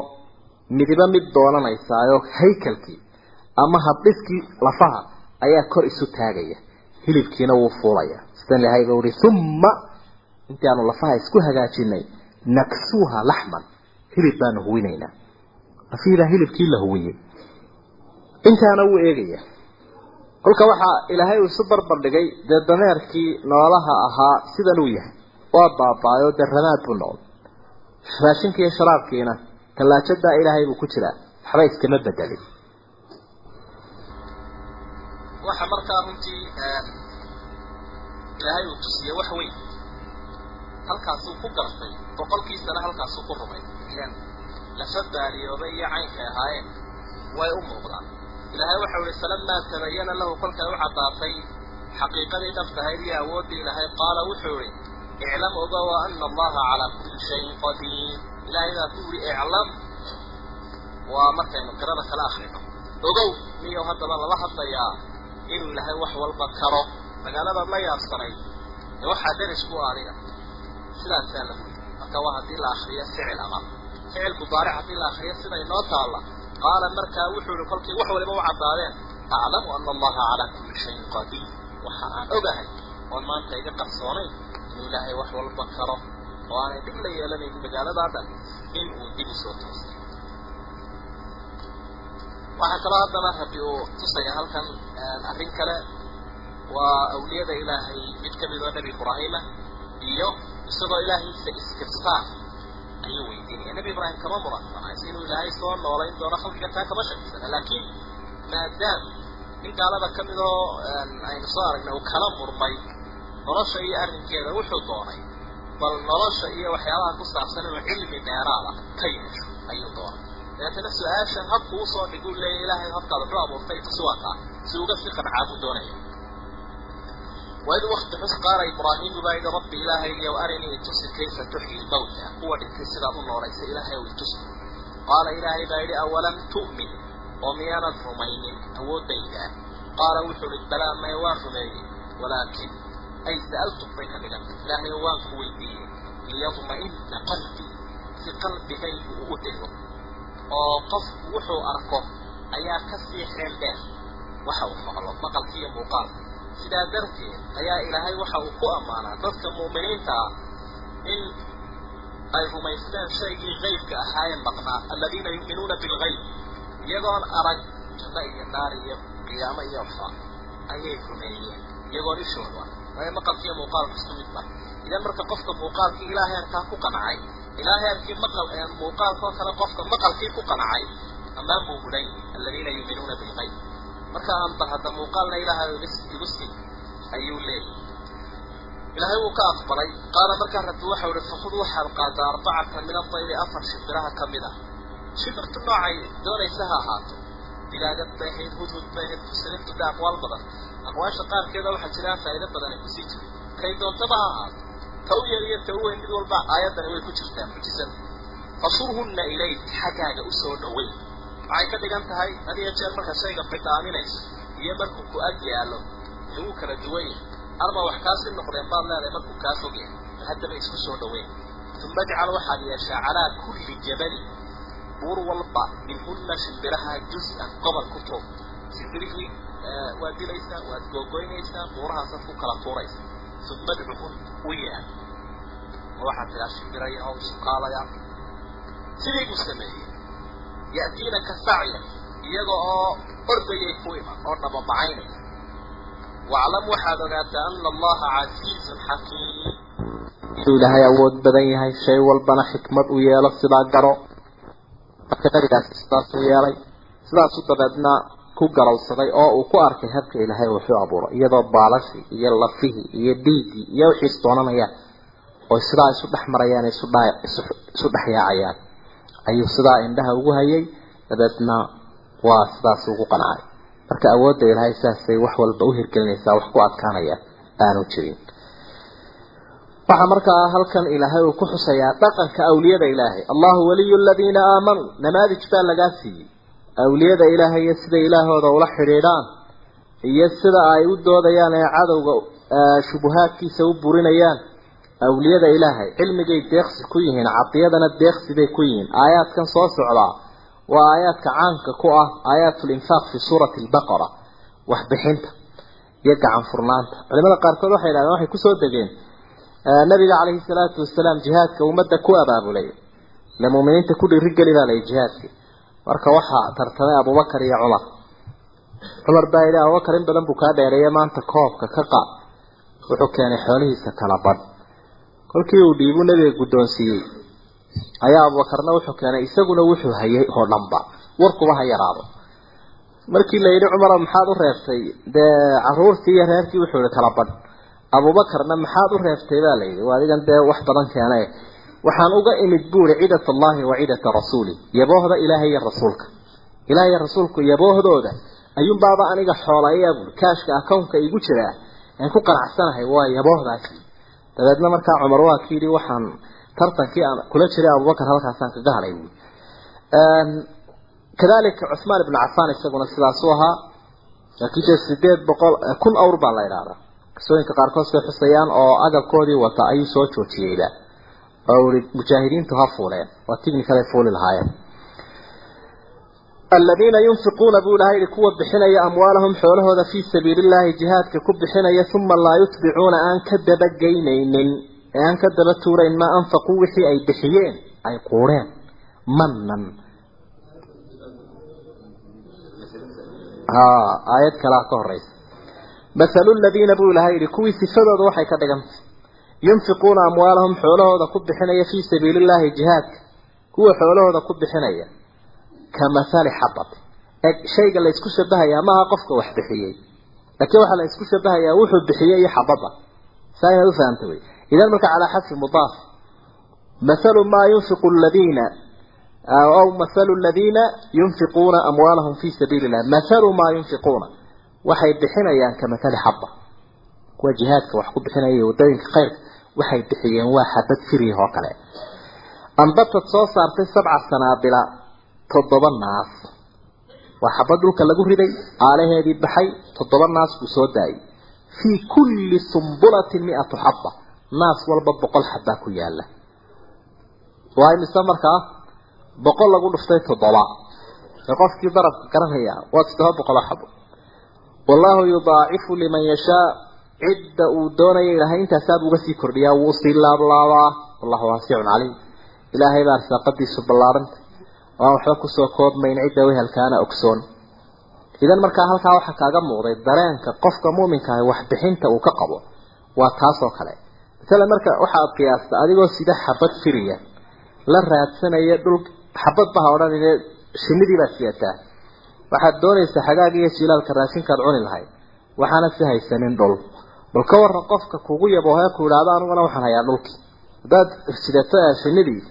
midiba mid doonanaysaayo haykalkii ama habdhiskii lafaha ayaa kor isu taagaya. Hilibkiina wuu fuulaya sidan ilahay ba uhi uma intii lafaha isku hagaajinay naksuuha laxman hilib baanu huwinaynaa lafihiibaa hilibkii la huwiyey intaana wuu eegaya. Kolka waxaa ilaahay uu isu barbar dhigay dee dameerkii noolaha ahaa sidan uu yahay. Waa baabaayo dee ramaad buu noqday raashinka iyo sharaabkiina tallaajadaa ilaahay buu ku jiraa. Waxba iskama bedelin
waxa markaa runtii ilaahay uu tusiyey wax weyn halkaasuu ku gartay boqolkiisana halkaasuu ku rumay. Ilan lafa baaliyoobay iyo caynkay ahaayeen way u muuqdaan. Ilaahay waxau ihi falamaa tabayana lahu kolkay u caddaatay xaqiiqadii dhabtahayd iyo awooddii ilaahay. Qaala wuxuu ihi iclam ogow ana allaha calaa kulli shayin qadiir. Ilaahay baa ku yihi iclam waa markaynu qirada kala akrino ogow miyow haddaba lala hadlayaa inuu ilaahay wax walba karo. Magaaladaad la yaabsanayd ee waxaa derisku adiga sidaasaa lagu yii marka waa haddii la akriyo ficil amal ficil mudaaric haddii la akriyo sida inoo taalla. Qaala markaa wuxuu ihi kolkii wax waliba u caddaadeen. Aclamu ana allaha calaa kulli shayin qadiir. Waxa aan ogahay oon maanta iga qarsoonayn inuu ilaahay wax walba karo oo aanay dhib la yeelanayn magaaladaa dhan in uu dib u soo toosay waxaa kaloo haddana rabbi uu tusaya halkan arrin kale waa awliyada ilaahay mid ka mid oo nebi ibraahima iyo isagoo ilaahiisa istifsaar ayuu weydiinaya nebi ibraahim kama muransanayso inuu ilaahay soo noolayn doono khalqiga taa kama shakisana laakiin maadaam nin gaalada ka mid oo aynu soo aragnay uu kala murmay nolosha iyo arrinkeeda wuxuu doonay bal nolosha iyo waxyaabaha ku saabsan inuu cilmi dheeraada ka yeesho ayuu doonay. Dabeetana su'aashan habku u soo dhig uu leeya ilaahay habkaada wuxuu abuurtay tusuwaakaa si uga si qancaa buu doonaya ilaahaygiyow arinii itusi kayfa tuxyi lmawta kuwa dhintay sidaad u noolaysa ilaahay ow itusi qaala ilaahay baa yidhi awalam tu'min? Oo miyaanad rumaynin awooddayda. Qaala wuxuu ihi balaa maya waan rumeeyey walaakin ay sa'altum bay ka dhigantay ilaahay waan ku weydiiyey liyadma'ina qalbii si qalbigaygu uu u dego oo qofku wuxuu arko ayaa ka sii xeel dheer. Waxa uu maqlo maqalka iyo muuqaalka sidaa darteed ayaa ilaahay waxa uu ku ammaanaa dadka mu'miniinta ah in ay rumaysteen shaygii qaybka ahaayeen maqnaa aladiina yu'minuuna bilgayb iyagoon arag janno iyo naar iyo qiyaamo iyo fa ayay rumeeyeen iyagoon ishooda. Waayo maqalka iyo muuqaalka isku mid mar idan marka qofka muuqaalkii ilaahay arkaa ku qancay ilaahay arkii maqal muuqaalkoo kale qofka maqalkii ku qancay amaan buu muday aladiina yuuminuuna bilgayb marka aanba hadda muuqaalna ilaahay igu sii ayuu leeyahy ilaahay wuu ka aqbalay. Qaala markaa rabbi waxau ihi fakhud waxaad qaadaa arbacatan min adayri afar shimbiraha ka mid ah. Shimbirtu noocay doonaysa ha ahaato. Digaagad bay ahayd hudhud bay ahayd muslimtu de aqwaal badan. Aqwaasha qaarkeeda waxaa jiraa faa'ido badan ay ku sii jira kay doontaba ha ahaato. Ta u yar iyo ta u mid walba aayaddani way ku jirtaa mucjizada fasurhunna ilayk xaggaaga u soo dhawey waxay ka dhigan tahay had iyo jeer marka shayga bidaaminayso iyo markuu ku ag yaalo wuu kala duwan yahay arma wax kaasi noqdeen baad leedahay markuu kaa fog yahay haddaba isku soo dhaweyn uma ajcal waxaad yeeshaa calaa kulli jabalin buur walba minhunna shimbiraha juz-an gobol ku toog shimbirihii waad dilaysaa waad googoynaysaa buurahaasaad ku kala tuuraysa. Uma adcuhun u yean ma waxaad tidaa shimbiraya oo isukaalaya sidii buu sameeyey ya'tiinaka sacyan iyaga oo ordayay ku iman oo dhababacaynaya waclam waxaad ogaataa ana allaha casiizun xakiim
inuu ilaahay awood badan yahay shay walbana xikmad u yeelo sidaa garo marka nabigaasi sidaasuu yeelay sidaasu dabeedna ku garowsaday oo uu ku arkay habka ilaahay wuxuu abuuray iyadoo baalashii iyo lafihii iyo dhiiggii iyo wixii isdoonanayaan oo sidaa isu dhex marayaan isu isu dhex yaacayaan ayuu sidaa indhaha ugu hayay dabeedna waa sidaas ugu qancay marka awoodda ilaahay sidaasay wax walba u hirgelinaysaa wax ku adkaanaya aanu jirin. Waxaa markaa halkan ilaahay uu ku xusayaa dhaqanka awliyada ilaahay. Allahu waliyu aladiina aamanuu namaadij baa lagaa siiyey.
Awliyada ilaahay iyo sida ilaahooda ula xidhiidhaan iyo sida ay u doodayaan ee cadowga shubuhaadkiisa u burinayaan awliyada ilaahay cilmigay deeqsi ku yihiin cadiyadana deeqsi bay ku yihiin. Aayaadkan soo socdaa waa aayaadka caanka ku ah aayaatulinfaaq fi suurati albaqara waxbixinta iyo gacan furnaanta culimada qaarkood waxay yidhahdeen waxay ku soo degeen nabiga calayhi salaatu wasalaam jihaadka ummadda ku abaabulay ile muuminiinta ku dhiirigeli baa layi jihaadki marka waxaa tartamay abubakar iyo cumar. Cumar baa yidhi abubakar in badan buu kaa dheereeye maanta koobka ka qaad wuxuu keenay xoolihiisa kala badh kolkii uu dhiibuu nabiga guddoonsiiyey ayaa abubakarna wuxuu keenay isaguna wuxuu hayay oo dhanba warkuba ha yaraado. Markii la yidhi cumaro maxaad u reebtay? Dee caruurtii iyo reerkii wuxuu yihi kala badh. Abubakarna maxaad u reebtay? baa la yidhi. Waa adigan dee wax badan keenay. Waxaan uga imid buuri cidat allahi wa cidata rasuuli yaboohda ilaahay iyo rasuulka. Ilahay rasuulku yaboohdooda ayuunbaaba aniga xoolaya buuri kaashka akownka igu jiraa aan ku qanacsanahay waa yaboohdaas dabeedna markaa cumar waa ki yidhi waxaan tartankii aan kula jiray abubakar halkaasaan kaga hadhay buuri kadalika cuثmaan ibn cafan isaguna sidaasuu ahaa. Laakiin dee sideed boqol kun awr baa la idhaahdaa qisooyinka qaarkood say xusayaan oo agabkoodii wata ayuu soo joojiyeyba oo ui mujaahidiintu ha fuuleen. Waa tignicalay fuuli lahaayeen aladiina yunfiquuna buu ilahay yihi kuwa bixinaya amwaalahum xoolahooda fii sabiili llahi jihaadka ku bixinaya uma laa yutbicuuna aan ka dabageynaynin ee aan ka daba tuurayn maa anfaquu wixii ay bixiyeen ay quureen manan aayad kalaa ka horeysa mathalu ladiina buu ilahay yihi kuwii sifadooda waxay ka dhigantay yunfiquuna amwaalahum xoolahooda ku bixinaya fii sabiili llahi jihaadka xabati eg shayga la isku shabahayaa maaha qofka wax bixiyey. Laakiin waxaa la isku shabahayaa wuxuu bixiyey iyo xabada. Saa inaad ufahamta wey. Idan marka calaa xadfi mudaaf. Mathalu maa yunfiqu ladiina aw mathalu ladiina yunfiquuna amwaalahum fii sabiili illah mathalu maa yunfiquuna. Waxay bixinayaan ka mathali xaba kuwa jihaadka wax ku bixinaya waddooyinka khayrka waxay bixiyeen waa xabad firih oo kale. Ambatad soo saartay sabca sanaabila toddoba naas. Waa xabad dhulka lagu riday aalaheedii baxay toddoba naas buu soo daayay fii kulli sumbulatin miatu xaba naas walba boqol xabaa ku yaalla waa imise markaa boqol lagu dhuftay toddoba. Ee qofkii darabka garanaya waa toddoba boqol oo xabo wallahu yudaacifu liman yashaa. Cidda uu doonaya ilahay intaasaab uga sii kordhiyaa. Wuu sii laablaabaa wallahu waasicun caliim. Ilaahay baa arsaaqadiisu ballaaranta oo aan waxba ku soo koobmayn cidda wehelkaana ogsoon. Idan markaa halkaa waxaa kaaga muuqday dareenka qofka muuminka ah waxbixinta uu ka qabo waa taasoo kale. Masala marka waxaad qiyaasta adigoo sida xabad firiya la raadsanaya dhul xabad baha odhanine shinidii baad siyataa waxaad doonaysaa xagaaga iyo jilaalka raashinkaad cuni lahayd waxaana si haysanin dhul. Bal ka waran qofka kugu yaboohee ku idhaahdo aniguna waxaan hayaa dhulkii. Haddaad sidato shinidii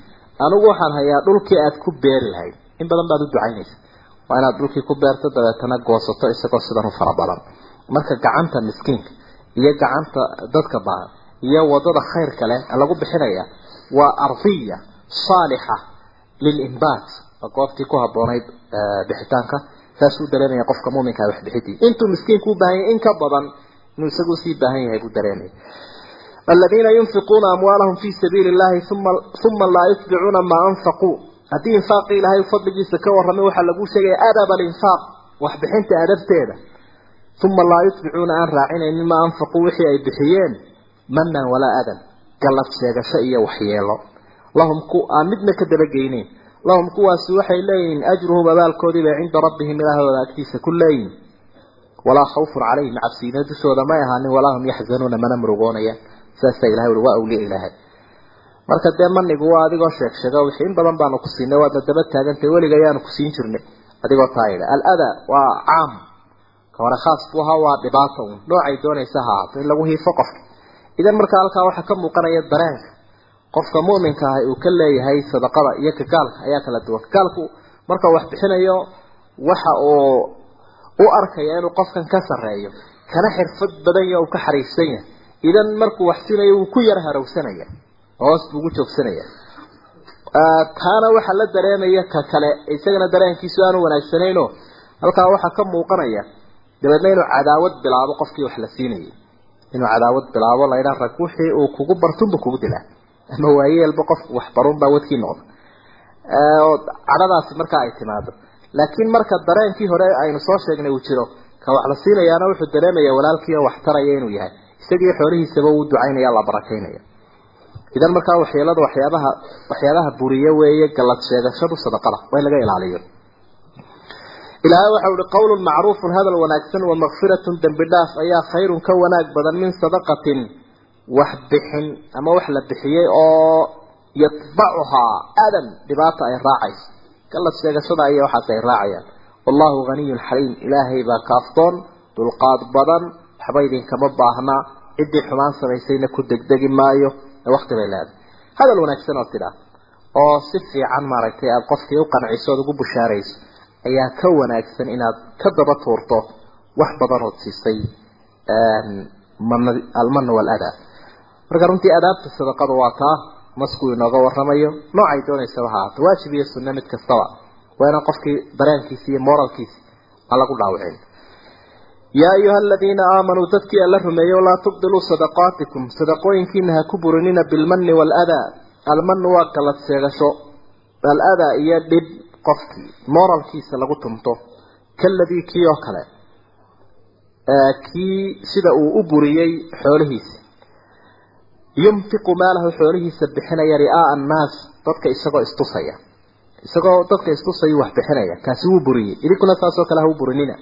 anigu waxaan hayaa dhulkii aad ku beeri lahayd. In badan baad u ducaynaysa waa inaad dhulkii ku beerto dabeetana goosato isagoo sidan u fara badan. Marka gacanta miskiinka iyo gacanta dadka baahan iyo waddada khayrka leh lagu bixinaya waa ardiya saalixa lilimbaat waa goobtii ku habboonayd bixitaanka. Saasuu dareemaya qofka muuminka wax bixidii intuu miskiinku u baahan yahay in ka badan inuu isagu sii baahan yahay buu dareemaya الذين ينفقون أموالهم في سبيل الله ثم ثم لا يتبعون ما أنفقوا هذه إنفاق إلهي فضل جيسا كورمي وحلقوا شيء أدب الإنفاق وحبحنت أدبتين ثم لا يتبعون أن راعين مما أنفقوا وحي أي بحيين منا ولا أدب قلت شيء شيء وحيالله لهم كو آمدنا كدبقينين لهم كوا سوحي لين أجرهم ببال كوذب عند ربهم إله ولا أكتيس كل لين ولا خوف عليهم عبسين دشوا ما يهاني ولا هم يحزنون من أمرقون saasa ilahay uri waa awliya ilaahay. Marka dee manigu waa adigoo sheeg sheega wixii in badan baanu ku siinay waadna daba taagantay weliga ayaanu ku siin jirnay. Adigoo taayida al-ada waa caam. Ka khaas buu ahaa waa dhibaato un noocay doonaysa ha in lagu hiifo qofka idan marka halkaa waxaa ka muuqanaya dareenka. Qofka mu'minka ah uu ka leeyahay sadaqada iyo ka gaalka ayaa kala duwan. Gaalku marka wax bixinayo waxa uu u arkaya inuu qofkan ka sarreeyo. Kana xirfad badan yahay uu ka xariifsan yahay idan markuu wax sinayo uu ku yar harowsanaya hoos buu ugu joogsanaya. Taana waxaa la dareemaya ka kale isagana dareenkiisu aanu wanaagsanayno halkaa waxaa ka muuqanaya dabeedna inuu cadaawad bilaabo qofkii wax la siinayay. Inuu cadaawad bilaabo laydhaa rag wixii uu kugu bartunba kugu dilaa ama waayeelba qof wax barunbaa wadkii noqda oo cadhadaasi markaa ay timaado. Laakiin marka dareenkii hore aynu soo sheegnay uu jiro ka wax la siinayaana wuxuu dareemaya walaalkii wax taraya inuu yahay isagii xoolihiisaba uu ducaynaya la barakaynaya. Idan markaa waxyeelada waxyaabaha waxyaabaha buriye weeye galad sheegashadu sadaqada waa laga ilaaliyo. Ilaahay waxau uhi qawlun macruufun hadal wanaagsan wa makfiratun dembi dhaaf ayaa khayrun ka wanaag badan min sadaqatin wax bixin ama wax la bixiyey oo yatbacuhaa adan. Dhibaata ay raacayso. Galad sheegashada iyo waxaas ay raacayaan. Wallahu haniyun xaliim. Ilaahay baa kaaftoon dulqaad badan waxba idinkama baahna ciddii xumaan samaysayna ku degdegi maayo waqti bay leedahay. Hadal wanaagsan oo tidhaa oo si fiican maaragtay aada qofkii u qanciso ood ugu bushaarayso ayaa ka wanaagsan inaad ka daba tuurto wax badan ood siisay almana waladaa marka runtii adaabta sadaqadu waa taa maskuu inooga waramayo noocay doonaysaba ha ahaato waajib iyo sunne mid kastaba waa inaan qofkii dareenkiisi iyo moralkiisi aan lagu dhaawicin yaa ayuha aladiina aamanuu dadkii alla rumeeyo laa tubdiluu sadaqaatikum sadaqooyinkiina ha ku burinina bilmani waaladaa almanu waa galad sheegasho aladaa iyo dhib qofkii moralkiisa lagu tumto kaladii kii oo kale kii sida uu u buriyey xoolihiisa yunfiqu maalahu xoolihiisa bixinaya ri'aaa annaas dadka isagoo istusaya isagoo dadka istusayuu wax bixinaya kaasi wuu buriyey idinkuna saasoo kale ha u burinina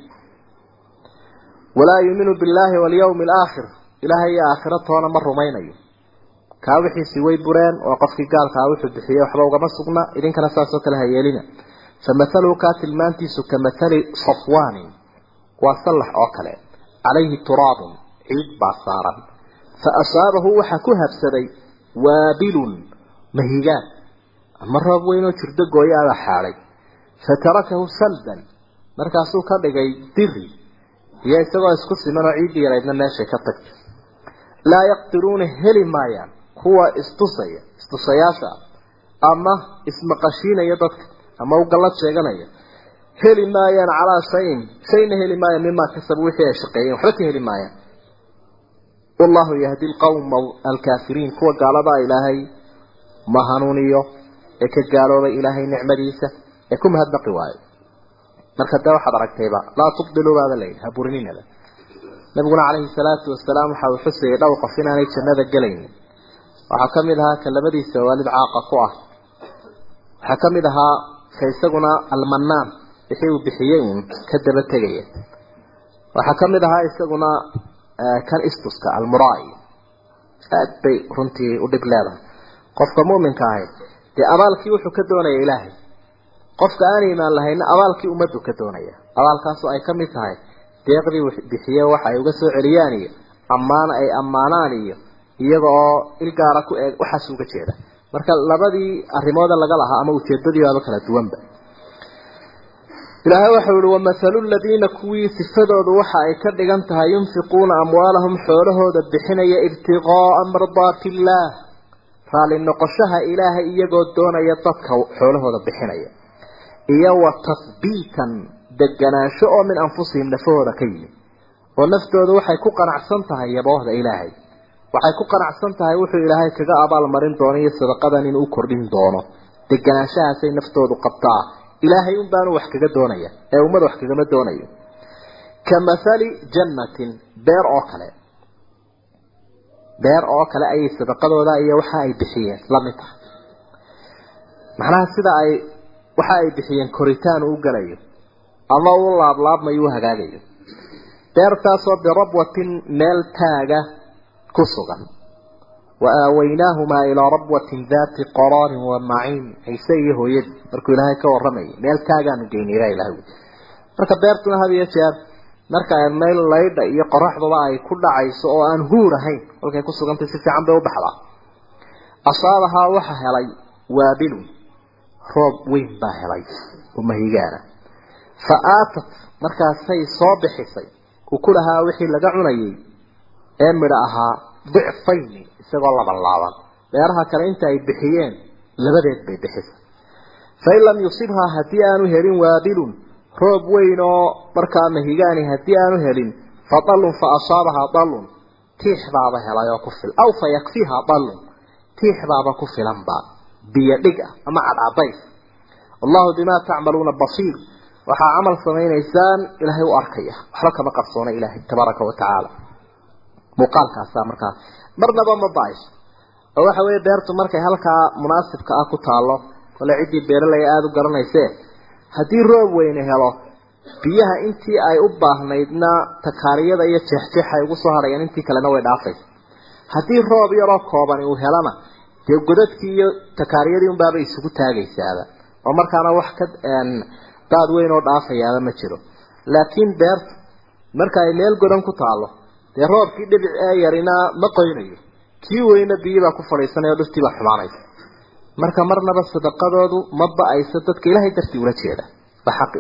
walaa yuuminu billaahi walyawmi alaakhir ilaahay iyo aakhiro toona ma rumaynayo. Kaa wixiisi way bureen oo qofkii gaalkaa wuxuu bixiyey waxba ugama sugna idinkana saasoo kale ha yeelina. Famathaluhu kaa tilmaantiisu ka mathali safwaanin waa sallax oo kale. Calayhi turaabun ciid baa saaran. Fa asaabahu waxaa ku habsaday waabilun mahigaan. Ama roob weynoo jirdo gooyo abaa xaadhay fatarakahu saldan markaasuu ka dhigay diri iyo isagoo isku siman oo ciiddii yaraydna meeshay ka tagtay laa yaqdiruuna heli maayaan kuwa istusaya istusayaasha ama ismaqashiinaya dadka ama u gallad sheeganaya. Heli maayaan calaa shayin shayna heli maayaan mimaa kasabu wixii ay shaqeeyeen waxba ka heli maayaan. Wallahu yahdi lqawma alkaafiriin kuwa gaaladaa ilaahay ma hanuuniyo ee ka gaaloobay ilaahay nicmadiisa ee ku mahadnaqi waayo marka dee waxaad aragtayba laa tubdiluu baaba layidhi ha burinina nabiguna calayhi salaatu wasalaam waxa uu xusayay dhowr qof inaanay jannada gelaynin waxaa ka mid ahaa ka labadiisa waalid caaqa ku ah. Waxaa ka mid ahaa ka isaguna almanaan wixii uu bixiyey uun ka daba tegaya. Waxaa ka mid ahaa isaguna kan istuska almuraai aad bay runtii u dhib leedahay. Qofka mu'minka ahay dee abaalkii wuxuu ka doonaya ilaahay qofka aan iimaan lahayna abaalkii ummaddu ka doonaya. Abaalkaasoo ay ka mid tahay deeqdii bixiye waxa ay uga soo celiyaan iyo ammaan ay ammaanaan iyo iyaga oo ilgaara ku eeg waxaas uga jeeda. Marka labadii arrimooda laga lahaa ama ujeedadii baaba kala duwanba. Ilaahay waxau yihi wamahalu ladiina kuwii sifadoodu waxa ay ka dhigan tahay yunfiquuna amwaalahum xoolahooda bixinaya ibtiqaa'a mardaati illaah raalli noqoshaha ilaahay iyagoo doonaya dadka xoolahooda bixinaya iyo wa tahbiitan deganaansho oo min anfusihim nafahooda ka yimid. Oo naftooda waxay ku qanacsan tahay yaboohda ilaahay. Waxay ku qanacsan tahay wuxuu ilaahay kaga abaal marin doono iyo sadaqadan inuu kordhin doono. Deganaanshahaasay naftoodu qabtaa. Ilaahay un baanu wax kaga doonaya ee ummad wax kagama doonayo. Ka mathali jannatin beer oo kale. Beer oo kale ayay sadaqadooda iyo waxa ay bixiyeen la mid tahay macnaha sida ay waxa ay bixiyeen koritaan uu galayo ama uu laablaabmayo u hagaagayo. Beertaasoo birabwatin meel taaga ku sugan. Wa aawaynaahumaa ilaa rabwatin daati qaraarin wa maciin. Ciise iyo hooyadii markuu ilaahay ka waramayay meel taagaanu geynay baa ilahay marka beertuna had iyo jeer marka ay meel laydha iyo qoraxduba ay ku dhacayso oo aan huur ahayn halkay ku sugantay roob weyn baa helay oo mahigaana fa aatat markaasay soo bixisay ukulahaa wixii laga cunayay ee midho ahaa dicfayni isagoo laban laaban beeraha kale inta ay bixiyeen labadeed bay bixisa. Fain lam yusibhaa haddii aanu helin waabilun roob weyn oo markaa mahigaani haddii aanu helin fa dalun fa asaabahaa dalun tiix baaba helay oo ku fil aw fa yakfiihaa dalun tiix baaba ku filanba biyo dhig ah ama cadcadays wallahu bimaa tacmaluuna basiir. Waxaa camal samaynaysaan ilaahay u arkaya. Waxba kama qarsoona ilaahay tabaaraka wa tacaala muuqaalkaasaa markaa. Marnaba ma ba'ayso oo waxa weeye beertu markay halkaa munaasibka ah ku taalo kole ciddii beeralaya aada u garanayse haddii roob weyne helo biyaha intii ay u baahnaydna takaariyada iyo jeexjeex ay ugu soo hadhayaan intii kalena way dhaafaysa haddii roob yaroo koobani uu helana dee godadkii iyo takaariyadii unbaaba isugu taagaysaaba. Oo markaana wax ka daad weyn oo dhaafayaaba ma jiro. Laakiin beerta marka ay meel godan ku taalo dee roobkii dhibic ee yarina ma qoynayo. Kii weyna biyibaa ku fadhiisanaya o dhirtiibaa xumaanaysa. Marka marnaba sadaqadoodu ma ba'ayso dadka ilaahay dartii ula jeeda.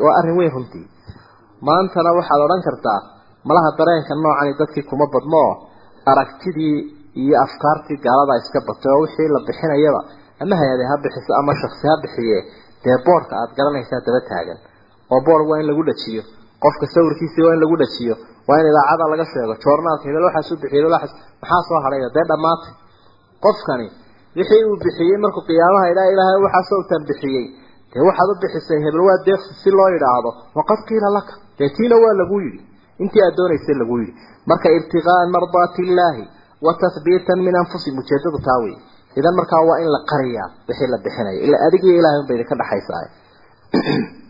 Waa arrin weyn runtii. Maantana waxaad odhan kartaa malaha dareenka noocani dadkii kuma badno aragtidii iyo afkaartii gaalada iska batay oo wixii la bixinayaba ama hay'ade ha bixiso ama shaksi ha bixiye dee boorka aada garanaysaa daba taagan. Oo boor waa in lagu dhajiyo. Qofka sawirkiisii waa in lagu dhajiyo. Waa in idaacada laga sheego. Joornaalka hebel waxaas u bixiy hebel waxaas maxaa soo hadhaya dee dhammaatay qofkani wixii uu bixiyey markuu qiyaamaha idhaa ilaahay waxaasoo bixiyey dee waxaad u bixisay hebel waa deeqsi si loo yidhaahdo waqad qiila laka. Dee tiina waa lagu yidhi. Intii aad doonaysay lagu yidhi. Marka ibtiqaan mardaati illaahi wa tathbiitan min anfusihim ujeedadu taa wey idan markaa waa in la qariyaa wixii la bixinayo. Ila adigiyo ilahay unba idinka dhexaysaa [clears throat]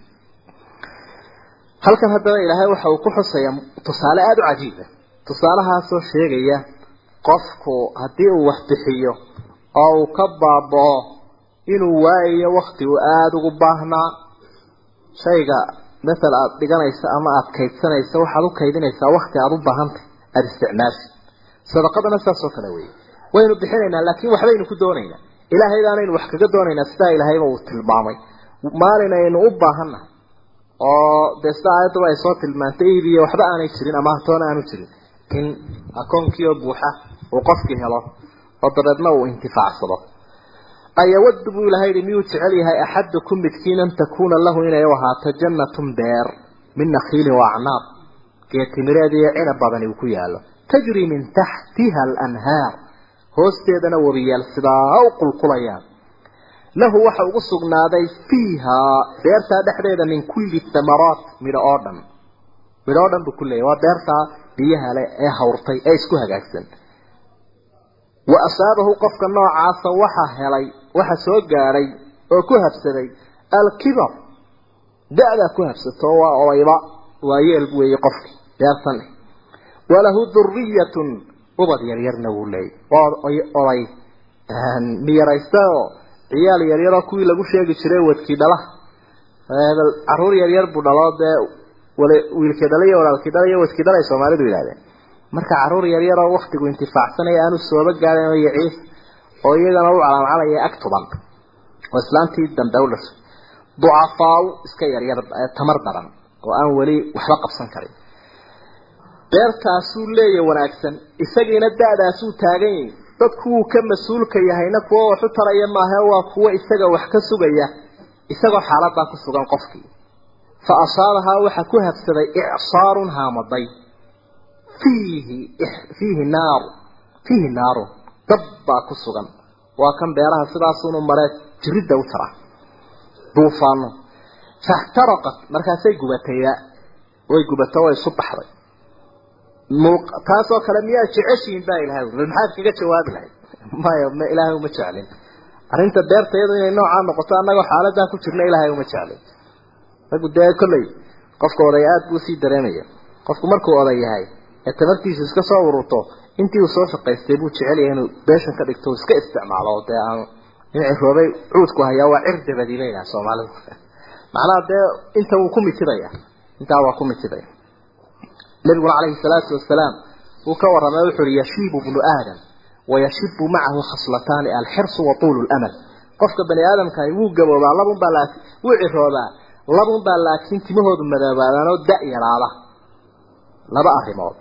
halkan haddaba ilaahay waxa uu ku xusayaa tusaale aada u cajiiba tusaalahaasoo sheegaya qofku haddii uu wax bixiyo oo uu ka baabao inuu waayayo wakti uu aada ugu baahnaa sadaqadana saas oo kale weeye waynu bixinaynaa laakiin waxbaynu ku doonaynaa. Ilaahay baanaynu wax kaga doonaynaa sidaa ilaahayba uu tilmaamay. Maalin aynu u baahannahay. Oo dee sida aayaddaba ay soo tilmaantay iibiyo waxba aanay jirin ama hatoona aanu jirin. In akoonkiioo buuxa uu qofkii helo oo dabeedna uu intifaacsado ayawadu buu ilahay yihi miyuu jecel yahay? Axadukum midkiin an takuuna lahu inay u ahaato jannatun beer min nakhiilin wa acnaab. Geetimireed iyo cinab badani uu ku yaalo tajri min taxtiha alanhaar hoosteedana wabiyaal sidaa u qulqulayaan lahu waxa ugu sugnaaday fiihaa beertaa dhexdeeda min kulli thamaraat midho oo dhan. Midho oo dhan buu ku leeyahy waa beertaa biyaha leh ee hawrtay ee isku hagaagsan. Wa asaabahu qofka noocaasa waxa helay waxa soo gaadhay oo ku habsaday alkibar. Da-daa ku habsato waa odayba waa yeel weeye qofkii beertan walahu duriyatun ubad yaryarna wuu leeyay waa oday miyaraysta oo ciyaal yaryaroo kuwii lagu sheegi jiray wadkii dhalaha carruur yaryar buu dhaloo dee wiilkii dhala iyo walaalkii dhala iyo wadkii dhalay soomaalidu yidhahdeen marka carruur yaryaroo waktigu intifaacsanaya aanu sooba gaadhin oo yaciis oo iyagana u calaamcalaya ag tuban oo islaantii dambe u dhashay. Ducafaau iska yaryar tamar daran oo aan weli waxba qabsan karin beertaasuu leeya wanaagsan isagiina da-daasuu taagan yahay. Dadku wuu ka mas'uulka yahayna kuwo u taraya maaha waa kuwo isaga wax ka sugaya isagoo xaaladaa ku sugan qofkii. Fa asaabahaa waxa ku habsaday icsaarun haamaday. Fiihi fiihi naaru fiihi naarun dab baa ku sugan. Waa kan beeraha sidaasunu maree jiridda u tara. Duufaano faxtaraqat markaasay gubatayba. Way gubato way isu baxday taasoo kale miyaa jeceshiin baa ilahay maxaad kaga jawaabi lahayd? Maya m ilaahay uma jeclin. Arrinta beerta iyadu inay noocaa noqoto annagoo xaaladaa ku jirna ilaahay uma jeclin. Raggu dee kolley qofka oday aada buu sii dareemaya qofku markuu oday yahay ee tamartiisu iska soo ururto intii uu soo shaqaystay buu jecel yahay inuu beeshan ka dhigto iska isticmaalo. Dee aan dhinacii roobay cuudku hayaa waa cir dabadi bay dhaha soomaalidu. [laughs] Macnaha dee inta wuu ku mitidaya intaa waa ku mitidaya nabiguna calayhi salaatu wasalaam uu ka warramay wuxu uhi yashiibu bnu aadam wayashibu macahu khaslataani alxirsu wa tuulu lamal qofka bani aadamkahi wuu gaboobaa labun baa laa wuu ciroobaa labun baa laakiin timahoodu madoobaadaan oo da yaraada. Laba arrimood.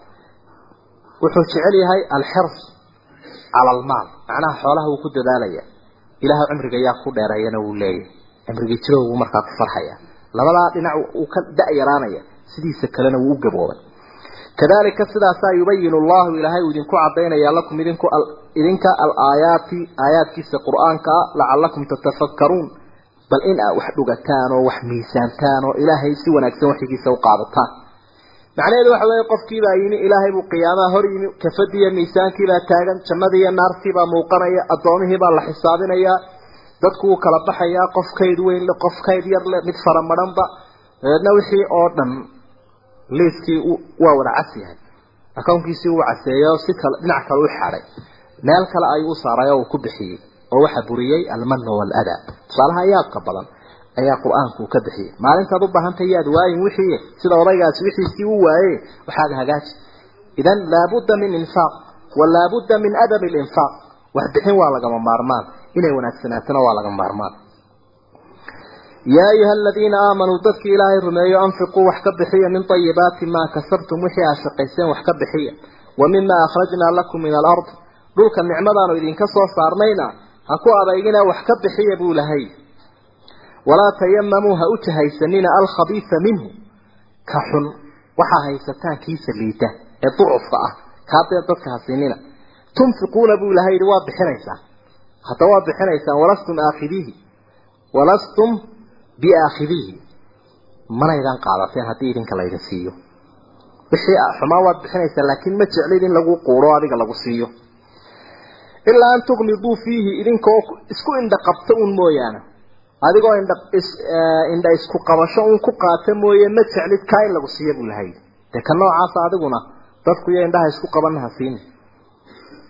Wuxuu jecel yahay alxirs cala almaal macnaha xoolaha wuu ku dadaalaya. Ilaahay cimriga yaa ku dheereeyana wuu leeyahay. Cimrigii jiro wuu markaa ku farxaya labadaa dhinac uu ka da-yaraanaya sidiisa kalena wuu u gaboobay kadalika sidaasaa yubayinu allahu ilaahay uu idinku cadaynaya lakum idinku idinka alaayaati aayaadkiisa qur'aanka ah lacalakum tatafakkaruun. Bal in aa wax dhugataan oo wax miisaantaan oo ilaahay si wanaagsan waxigiisa u qaadataan. Macnaheedu waxa weeye qofkiibaa yimi ilaahay buu qiyaamaha hor yimi kafadii iyo miisaankiibaa taagan jannadii naartiibaa muuqanaya addoomihiibaa la xisaabinayaa dadku wuu kala baxayaa qof kayd weyn le qof kayd yar le mid faramadhanba dabeedna wixii oo dhan liiskii waa wada cas yahay. Akownkiisii uu caseeyo si kale dhinac kale u xaday meel kale ayuu u saaray oo uu ku bixiyey oo waxa buriyey almanu waladaa tusaalaha yaabka badan ayaa qur'aanku ka bixiyey. Maalintaad u baahantay yaad waayin wixii sida odaygaasi wixiisii u waaye waxaad hagaaji idan laabudda min infaaq wa laabudda min adabi linfaaq wax bixin waa lagama maarmaan. Inay wanaagsanaatona waa laga maarmaan yaa ayuha aladiina aamanuu dadkii ilaahay rumeeyo anfiquu wax ka bixiya min ayibaati maa kasabtum wixii aad shaqayseen wax ka bixiya wa mima akhrajnaa lakum min alard dhulka nicmadaanu idinka soo saarnayna ha ku adeygina wax ka bixiya buu lahay walaa tayamamuu ha u jahaysanina alkhabiisa minhu ka xun waxaa haysataan kiisa liita ee ducufka ah kaadee dadka hasinina tunfiquuna buu ilahay yidhi waa bixinaysaan hadda waa bixinaysaan walastum aakhidiihi walastum biaakhidiihi manaydaan qaadateen haddii idinka laydin siiyo wixii xumaa waad bixinaysaa laakiin ma jeclid in lagu quuro adiga lagu siiyo ilaa an tuqmiduu fiihi idinkoo isku indha un mooyaane adigoo indha indha isku qabasho un ku qaata mooye ma jeclid kaa in lagu siiyo buu lahay dee ka noocaasa adiguna dadku iyo indhaha isku qabanna ha siini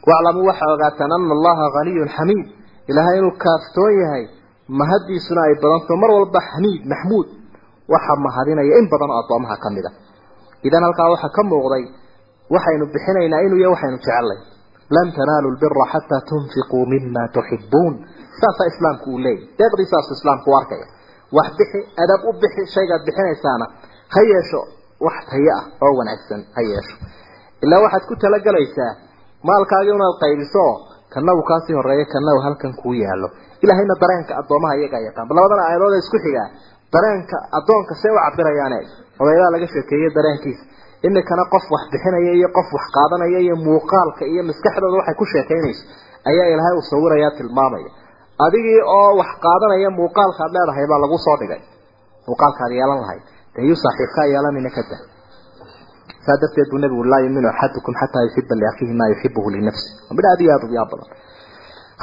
waclamuu waxaa ogaataan ana allaha haniyun xamiid ilaahay inuu kaaftoon yahay mahadiisuna ay badanto mar walba xamiid maxmuud waxa mahadinaya in badan oo addoomaha ka mid a idan halkaa waxaa ka muuqday waxaynu bixinaynaa inuu yahay waxaynu jecelnay lan tanaalu lbira xataa tunfiquu mima tuxibuun saasaa islaamku uu leeyahy deeqdii saasuu islaamku u arkaya. Wax bixi adab u bixi shaygaad bixinaysaana ha yeesho wax tayo ah oo wanaagsan ha yeesho. Ilaa waxaad ku talagelaysaa maalkaagii unaad qaybiso kana uu kaasii horeeyo kana uu halkan kuu yaalo ilaahayna dareenka addoomaha iyagaa yaqaan. Bal labadan aayadood isku xigaa dareenka addoonka see u cabirayaan eeg odaydaa laga sheekeeyey dareenkiisa. Imikana qof wax bixinaya iyo qof wax qaadanaya iyo muuqaalka iyo maskaxdooda waxay ku sheekaynayso ayaa ilaahay uu sawiraya tilmaamaya. Adigii oo wax qaadanaya muuqaalkaad leedahay baa lagu soo dhigay. Muuqaalkaad yeelan lahayd dee yuu saaxiibkaa yeelanina ka saa darteed buu nabigu laa yuminu axadukum xataa yuxiba liakhiihi maa yuxibuhu linafsi midh aad iyo u yaab badan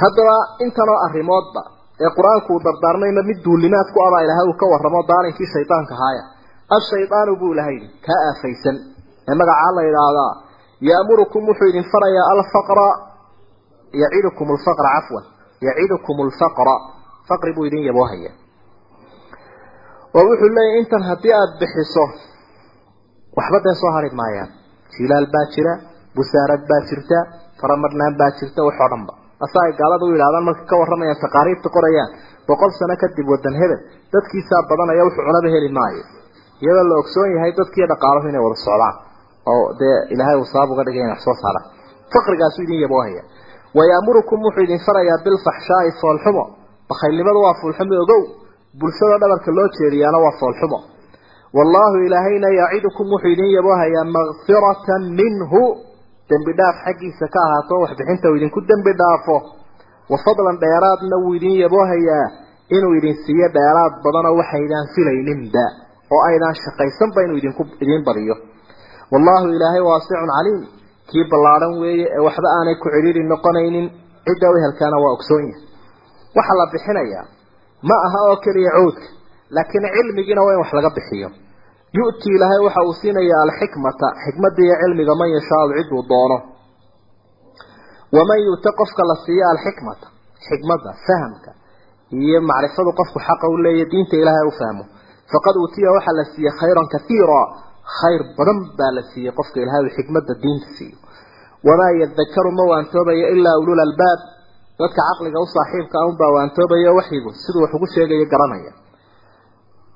haddaba intanoo arrimoodba ee qur'aanku uu mid duulimaad ku abaa ilaahay uu ka warramo daalinkii shaydaanka haaya. Ashaydaanu buu ilahay kaa aafaysan. Ee magacaa la yidhaahdaa ya'murukum wuxuu idin farayaa alfaqra yacidukum alfaqra cafwan yacidukum alfaqra faqri buu idin yaboohaya. Oo wuxuu leeyahy intan haddii aada bixiso waxba dee soo hari maayaan. Jilaal baa jira busaarad baa jirta faramadhnaan baa jirta waxoo dhanba asa ay gaalada u yidhahdaan marka ka warramayaan taqaariibta qorayaan boqol sano kadib wadan hebel dadkiisaa badanaya wuxuu cunaba heli maayo. Iyadoo la ogsoon yahay dadkiiyo dhaqaaluhu inay wada socdaan oo dee ilaahay uu sabab uga dhigay in soo saaraan. Faqrigaasuu idin yaboohaya wayaamurukum wuxuu idin farayaa bilfaxshaai foolxumo bakhaylnimadu waa foolxumo ogow bulshada dhabarka loo jeediyaana waa foolxumo wallaahu ilaahayna yacidukum wuxuu idin yaboohayaa makfiratan minhu dembi dhaaf xaggiisa ka ahaato waxbixinta uu idinku dembi dhaafo wa fadlan dheeraadna wuu idin yaboohayaa inuu idin siiyo dheeraad badanoo waxaydaan filayninba oo aydaan shaqaysanba inuu idinku idiin badiyo. Wallaahu ilaahay waasicun caliim. Kii ballaadhan weeye ee waxba aanay ku cidhiiri noqonaynin cidda wehelkaana waa ogsoon yahay. Waxaa la bixinayaa ma aha oo keliya cawdka laakiin cilmigiina waa in wax laga bixiyo yu'ti ilaahay waxa uu siinayaa alxikmata xikmadda iyo cilmiga man yashaau ciduu doono. Waman yu'ta qofka la siiyo alxikmata xikmadda fahamka iyo macrifadu qofku xaqa u leeyahy diinta ilaahay u fahmo. Faqad uutiya waxaa la siiyey khayran kaiira khayr badan baa la siiyey qofka ilaahay uu xikmadda diinta siiyo. Wamaa yadakaru ma waantoobayo ilaa ulul albaab dadka caqliga u saaxiibka unbaa waantoobayo waxyigu siduu wax ugu sheegayo garanaya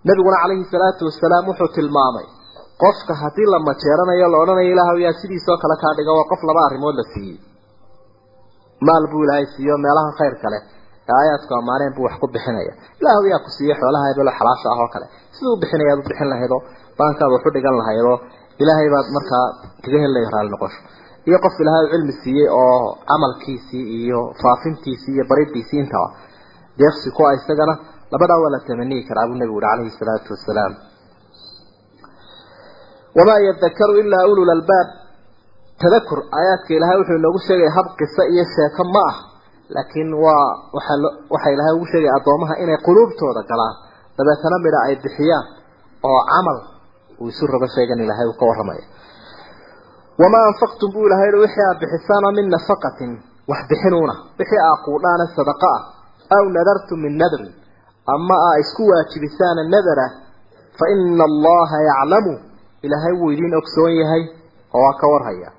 nabiguna calayhi salaatu wasalaam wuxuu tilmaamay qofka haddii la majeeranayo la odhanayo ilaahw yaa sidiisoo kale kaa dhiga waa qof laba arrimood la siiyey. Maal buu ilaahay siiyo meelaha khayr kale ee aayaadku ammaaneen buu wax ku bixinaya. Ilaahu yaa ku siiyey xoolaha hebelo xalaasha ah oo kale. Siduu bixinayaad u bixin lahaydoo baankaad wax u dhigan lahaydoo ilaahay baad markaa kaga helaya raalli noqosho iyo qof ilaahay cilmi siiyey oo camalkiisii iyo faafintiisii iyo baridiisii intaba deeqsi ku ah isagana labadaa waa la tamaniyi karaa buu nebigu uhi calayhi salaatu wasalaam wamaa yadakaru ilaa ulul albaab. Tadakur aayaadka ilaahay wuxuu inoogu sheegaya hab qiso iyo sheeko ma ah laakiin waa waxa waxa ilaahay ugu sheegaya addoomaha inay quluubtooda galaan. Dabeetana midha ay bixiyaan oo camal uu isu rogo sheegan ilaahay uu ka warramaya wamaa anfaqtum buu ilahay wixii aad bixisaana min nafaqatin wax bixinuuna wixii aa quudhaana sadaqa ah. Aw nadartum min nadrin ama aa isku waajibisaana nadara fa ina allaha yaclamu. Ilaahay wuu idiin ogsoon yahay oo waa ka warhaya.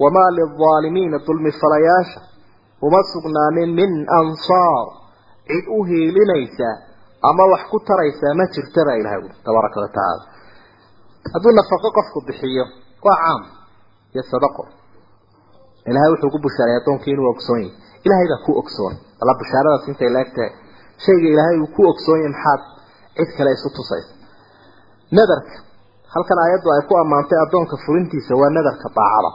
Wamaa lilaalimiina dulmi falayaasha uma sugnaanin min ansaar. Cid u hiilinaysa ama wax ku taraysaa ma jirta baa ilahay ui tabaaraka wa tacaala. Hadduu nafaqo qofku bixiyo waa caam iyo sadaqo. Ilahay wuxuu ku bushaaray addoonkii inuu ogsoon yahay. Ilahay baa ku ogsoon. Alla bushaaradaas intay laegtahay shayga ilaahay uu ku ogsoon yahay maxaad cid kale isu tusaysa nadarka. Halkan aayaddu ay ku ammaantay addoonka fulintiisa waa nadarka daacada.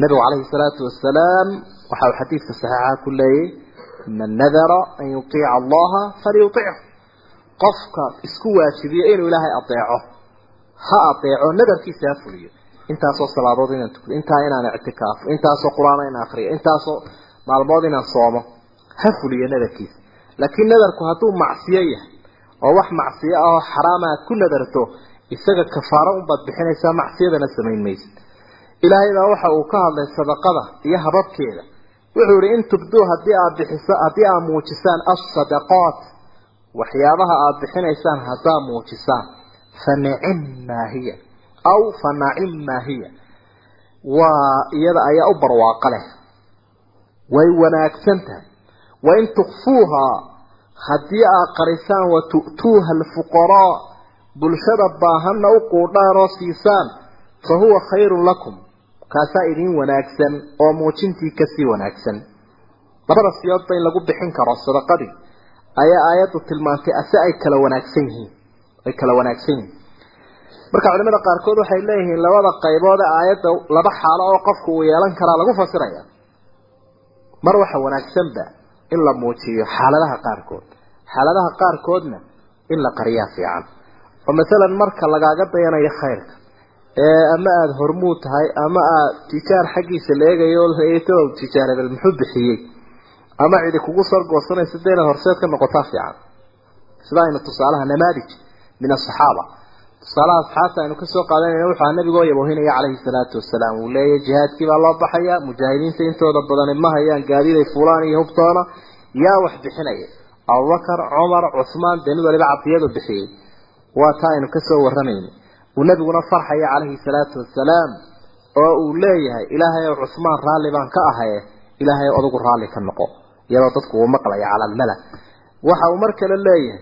Nabigu calayhi salaatu wasalaam waxa uu xadiidka saxiixa ku leeyay man nadara an yutiica allaha falyutichu qofka isku waajibiyo inuu ilaahay adeeco ha adeeco nadarkiisa ha fuliyo. Intaasoo salaadood inaan tukdo intaa inaan ictikaafo intaasoo qur'aan inaan akriyo intaasoo maalmood inaan soomo ha fuliyo nadarkiisa laakiin nadarku hadduu macsiyo yahay oo wax macsiyo ah oo xaraama aad ku nadarto isaga kafaaro unbaad bixinaysaa macsiyadana samayn maysid ilaahay baa waxa uu ka hadlay sadaqada iyo hababkeeda. Wuxuu yihi in tubduu haddii aad bixiso haddii aad muujisaan alsadaqaat waxyaabaha aad bixinaysaan haddaad muujisaan. Fa nicim maa hiya aw fa nacim maa hiya. Waa iyada ayaa u barwaaqo leh. Way wanaagsan tahay. Wain tukfuuhaa haddii aad qarisaan wa tu'tuuha alfuqaraa bulshada baahanna u quudhaan oo siisaan fa huwa khayrun lakum. Kaasaa idiin wanaagsan oo muujintii ka sii wanaagsan. Labada siyoodba in lagu bixin karo sadaqadii. Ayaa aayaddu tilmaantay ase ay kala wanaagsan yihiin. Ay kala wanaagsan yihiin. Marka culimada qaarkood waxay leeyihiin labada qaybood ee aayadda laba xaalo oo qofku uu yeelan karaa lagu fasiraya mar waxa wanaagsanba in la muujiyo xaaladaha qaarkood. Xaaladaha qaarkoodna in la qariyaa fiican. Oo masalan marka lagaaga dayanayo khayrka ee ama aada hormuud tahay ama aad tijaar xaggiisa la eegayo o tijaar hebel muxuu bixiyey ama cidi kugu sargoosanaysa dee inaad horseed ka noqotaa fiican. Sida aynu tusaalaha namaadij min asaxaaba tusaalaha asxaabta aynu ka soo qaadanayna wuxuu aha nabigoo yabohinaya calayhi salaatu wasalaam uu leeyahy jihaadkii baa loo baxaya mujaahidiinta intooda badani ma hayaan gaadiiday fulaan iyo hubtoona. Yaa wax bixinaya. Abubakar cumar cuhmaan dee waliba cabdiyadu bixiyey. Waa taa aynu ka soo waramayna uu nabiguna farxaya calayhi salaatu wasalaam oo uu leeyahay ilaahay ow cuhmaan raalli baan ka ahaye. Ilaahay odagu raalli ka noqo. Iyadoo dadku uu maqlaya cala almala waxa uu mar kale leeyahay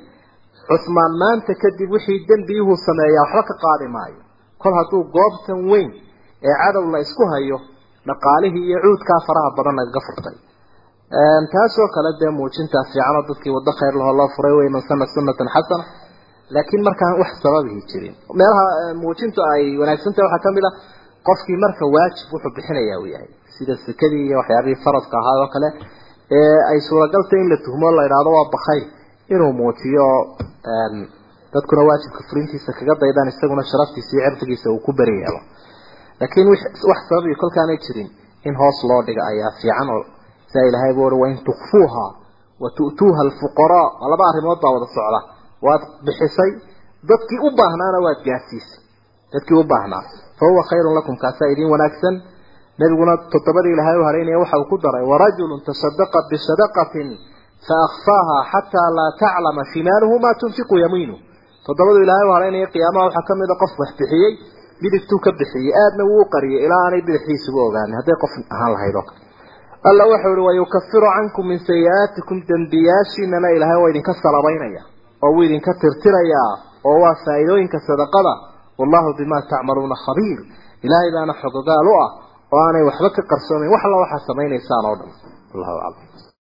cusmaan maanta kadib wixii dembiyuhu sameeyaa waxba ka qaadi maayo. Kol hadduu goobtan weyn ee cadow la isku hayo dhaqaalihii iyo cuudkaa faraha badan lagaga furtay. Taasoo kale dee muujintaa fiicanoo dadkii waddo khayr lahoo loo furay wey man sana sunnatan xasana laakiin markaan wax sababihi jirin. Meelaha muujintu ay wanaagsantahay waxaa ka mid a qofkii marka waajib wuxuu bixinaya uu yahay. Sida sekadii iyo waxyaabihii faradka ahaa oo kale ee ay suuragaltay in la tuhmo la idhaahdo waa bakayl inuu muujiyo dadkuna waajibka fulintiisa kaga daydaan isaguna sharaftiisa iyo cirdigiisa uu ku beri yeelo. Laakiin wax sababii kolkaanay jirin in hoos loo dhiga ayaa fiican oo sia ilahay bu ui wain tukfuuha wa tu'tuuha alfuqaraa. Waa laba arrimood baa wada socda. Waad bixisay dadkii u baahnaana waad gaarsiisay dadkii u baahnaa. Fa huwa khayrun lakum kaasaa idiin wanaagsan. Nabiguna toddobadii ilahay u haraynaya waxa uu ku daray warajulun tasadaqa bisadaqatin faakfaaha xataa laa taclama shimaaluhu maa tunfiqu yamiinuh toddobadu ilaahay u haraynaya qiyaamaha waxaa ka mid a qof wax bixiyey bidigtuu ka bixiyey aadna wuu qariyay ilaa aanay bidixdiisuba ogaanin hadday qof ahaan lahayd oo kale alla wuxuu ihi wayukafiru cankum min sayi-aatikum dembiyaashiinana ilaahay waa idinka salabaynaya oo wuu idinka tirtirayaa oo waa faa'iidooyinka sadaqada wallahu bimaa tacmaluuna khabiir ilaahay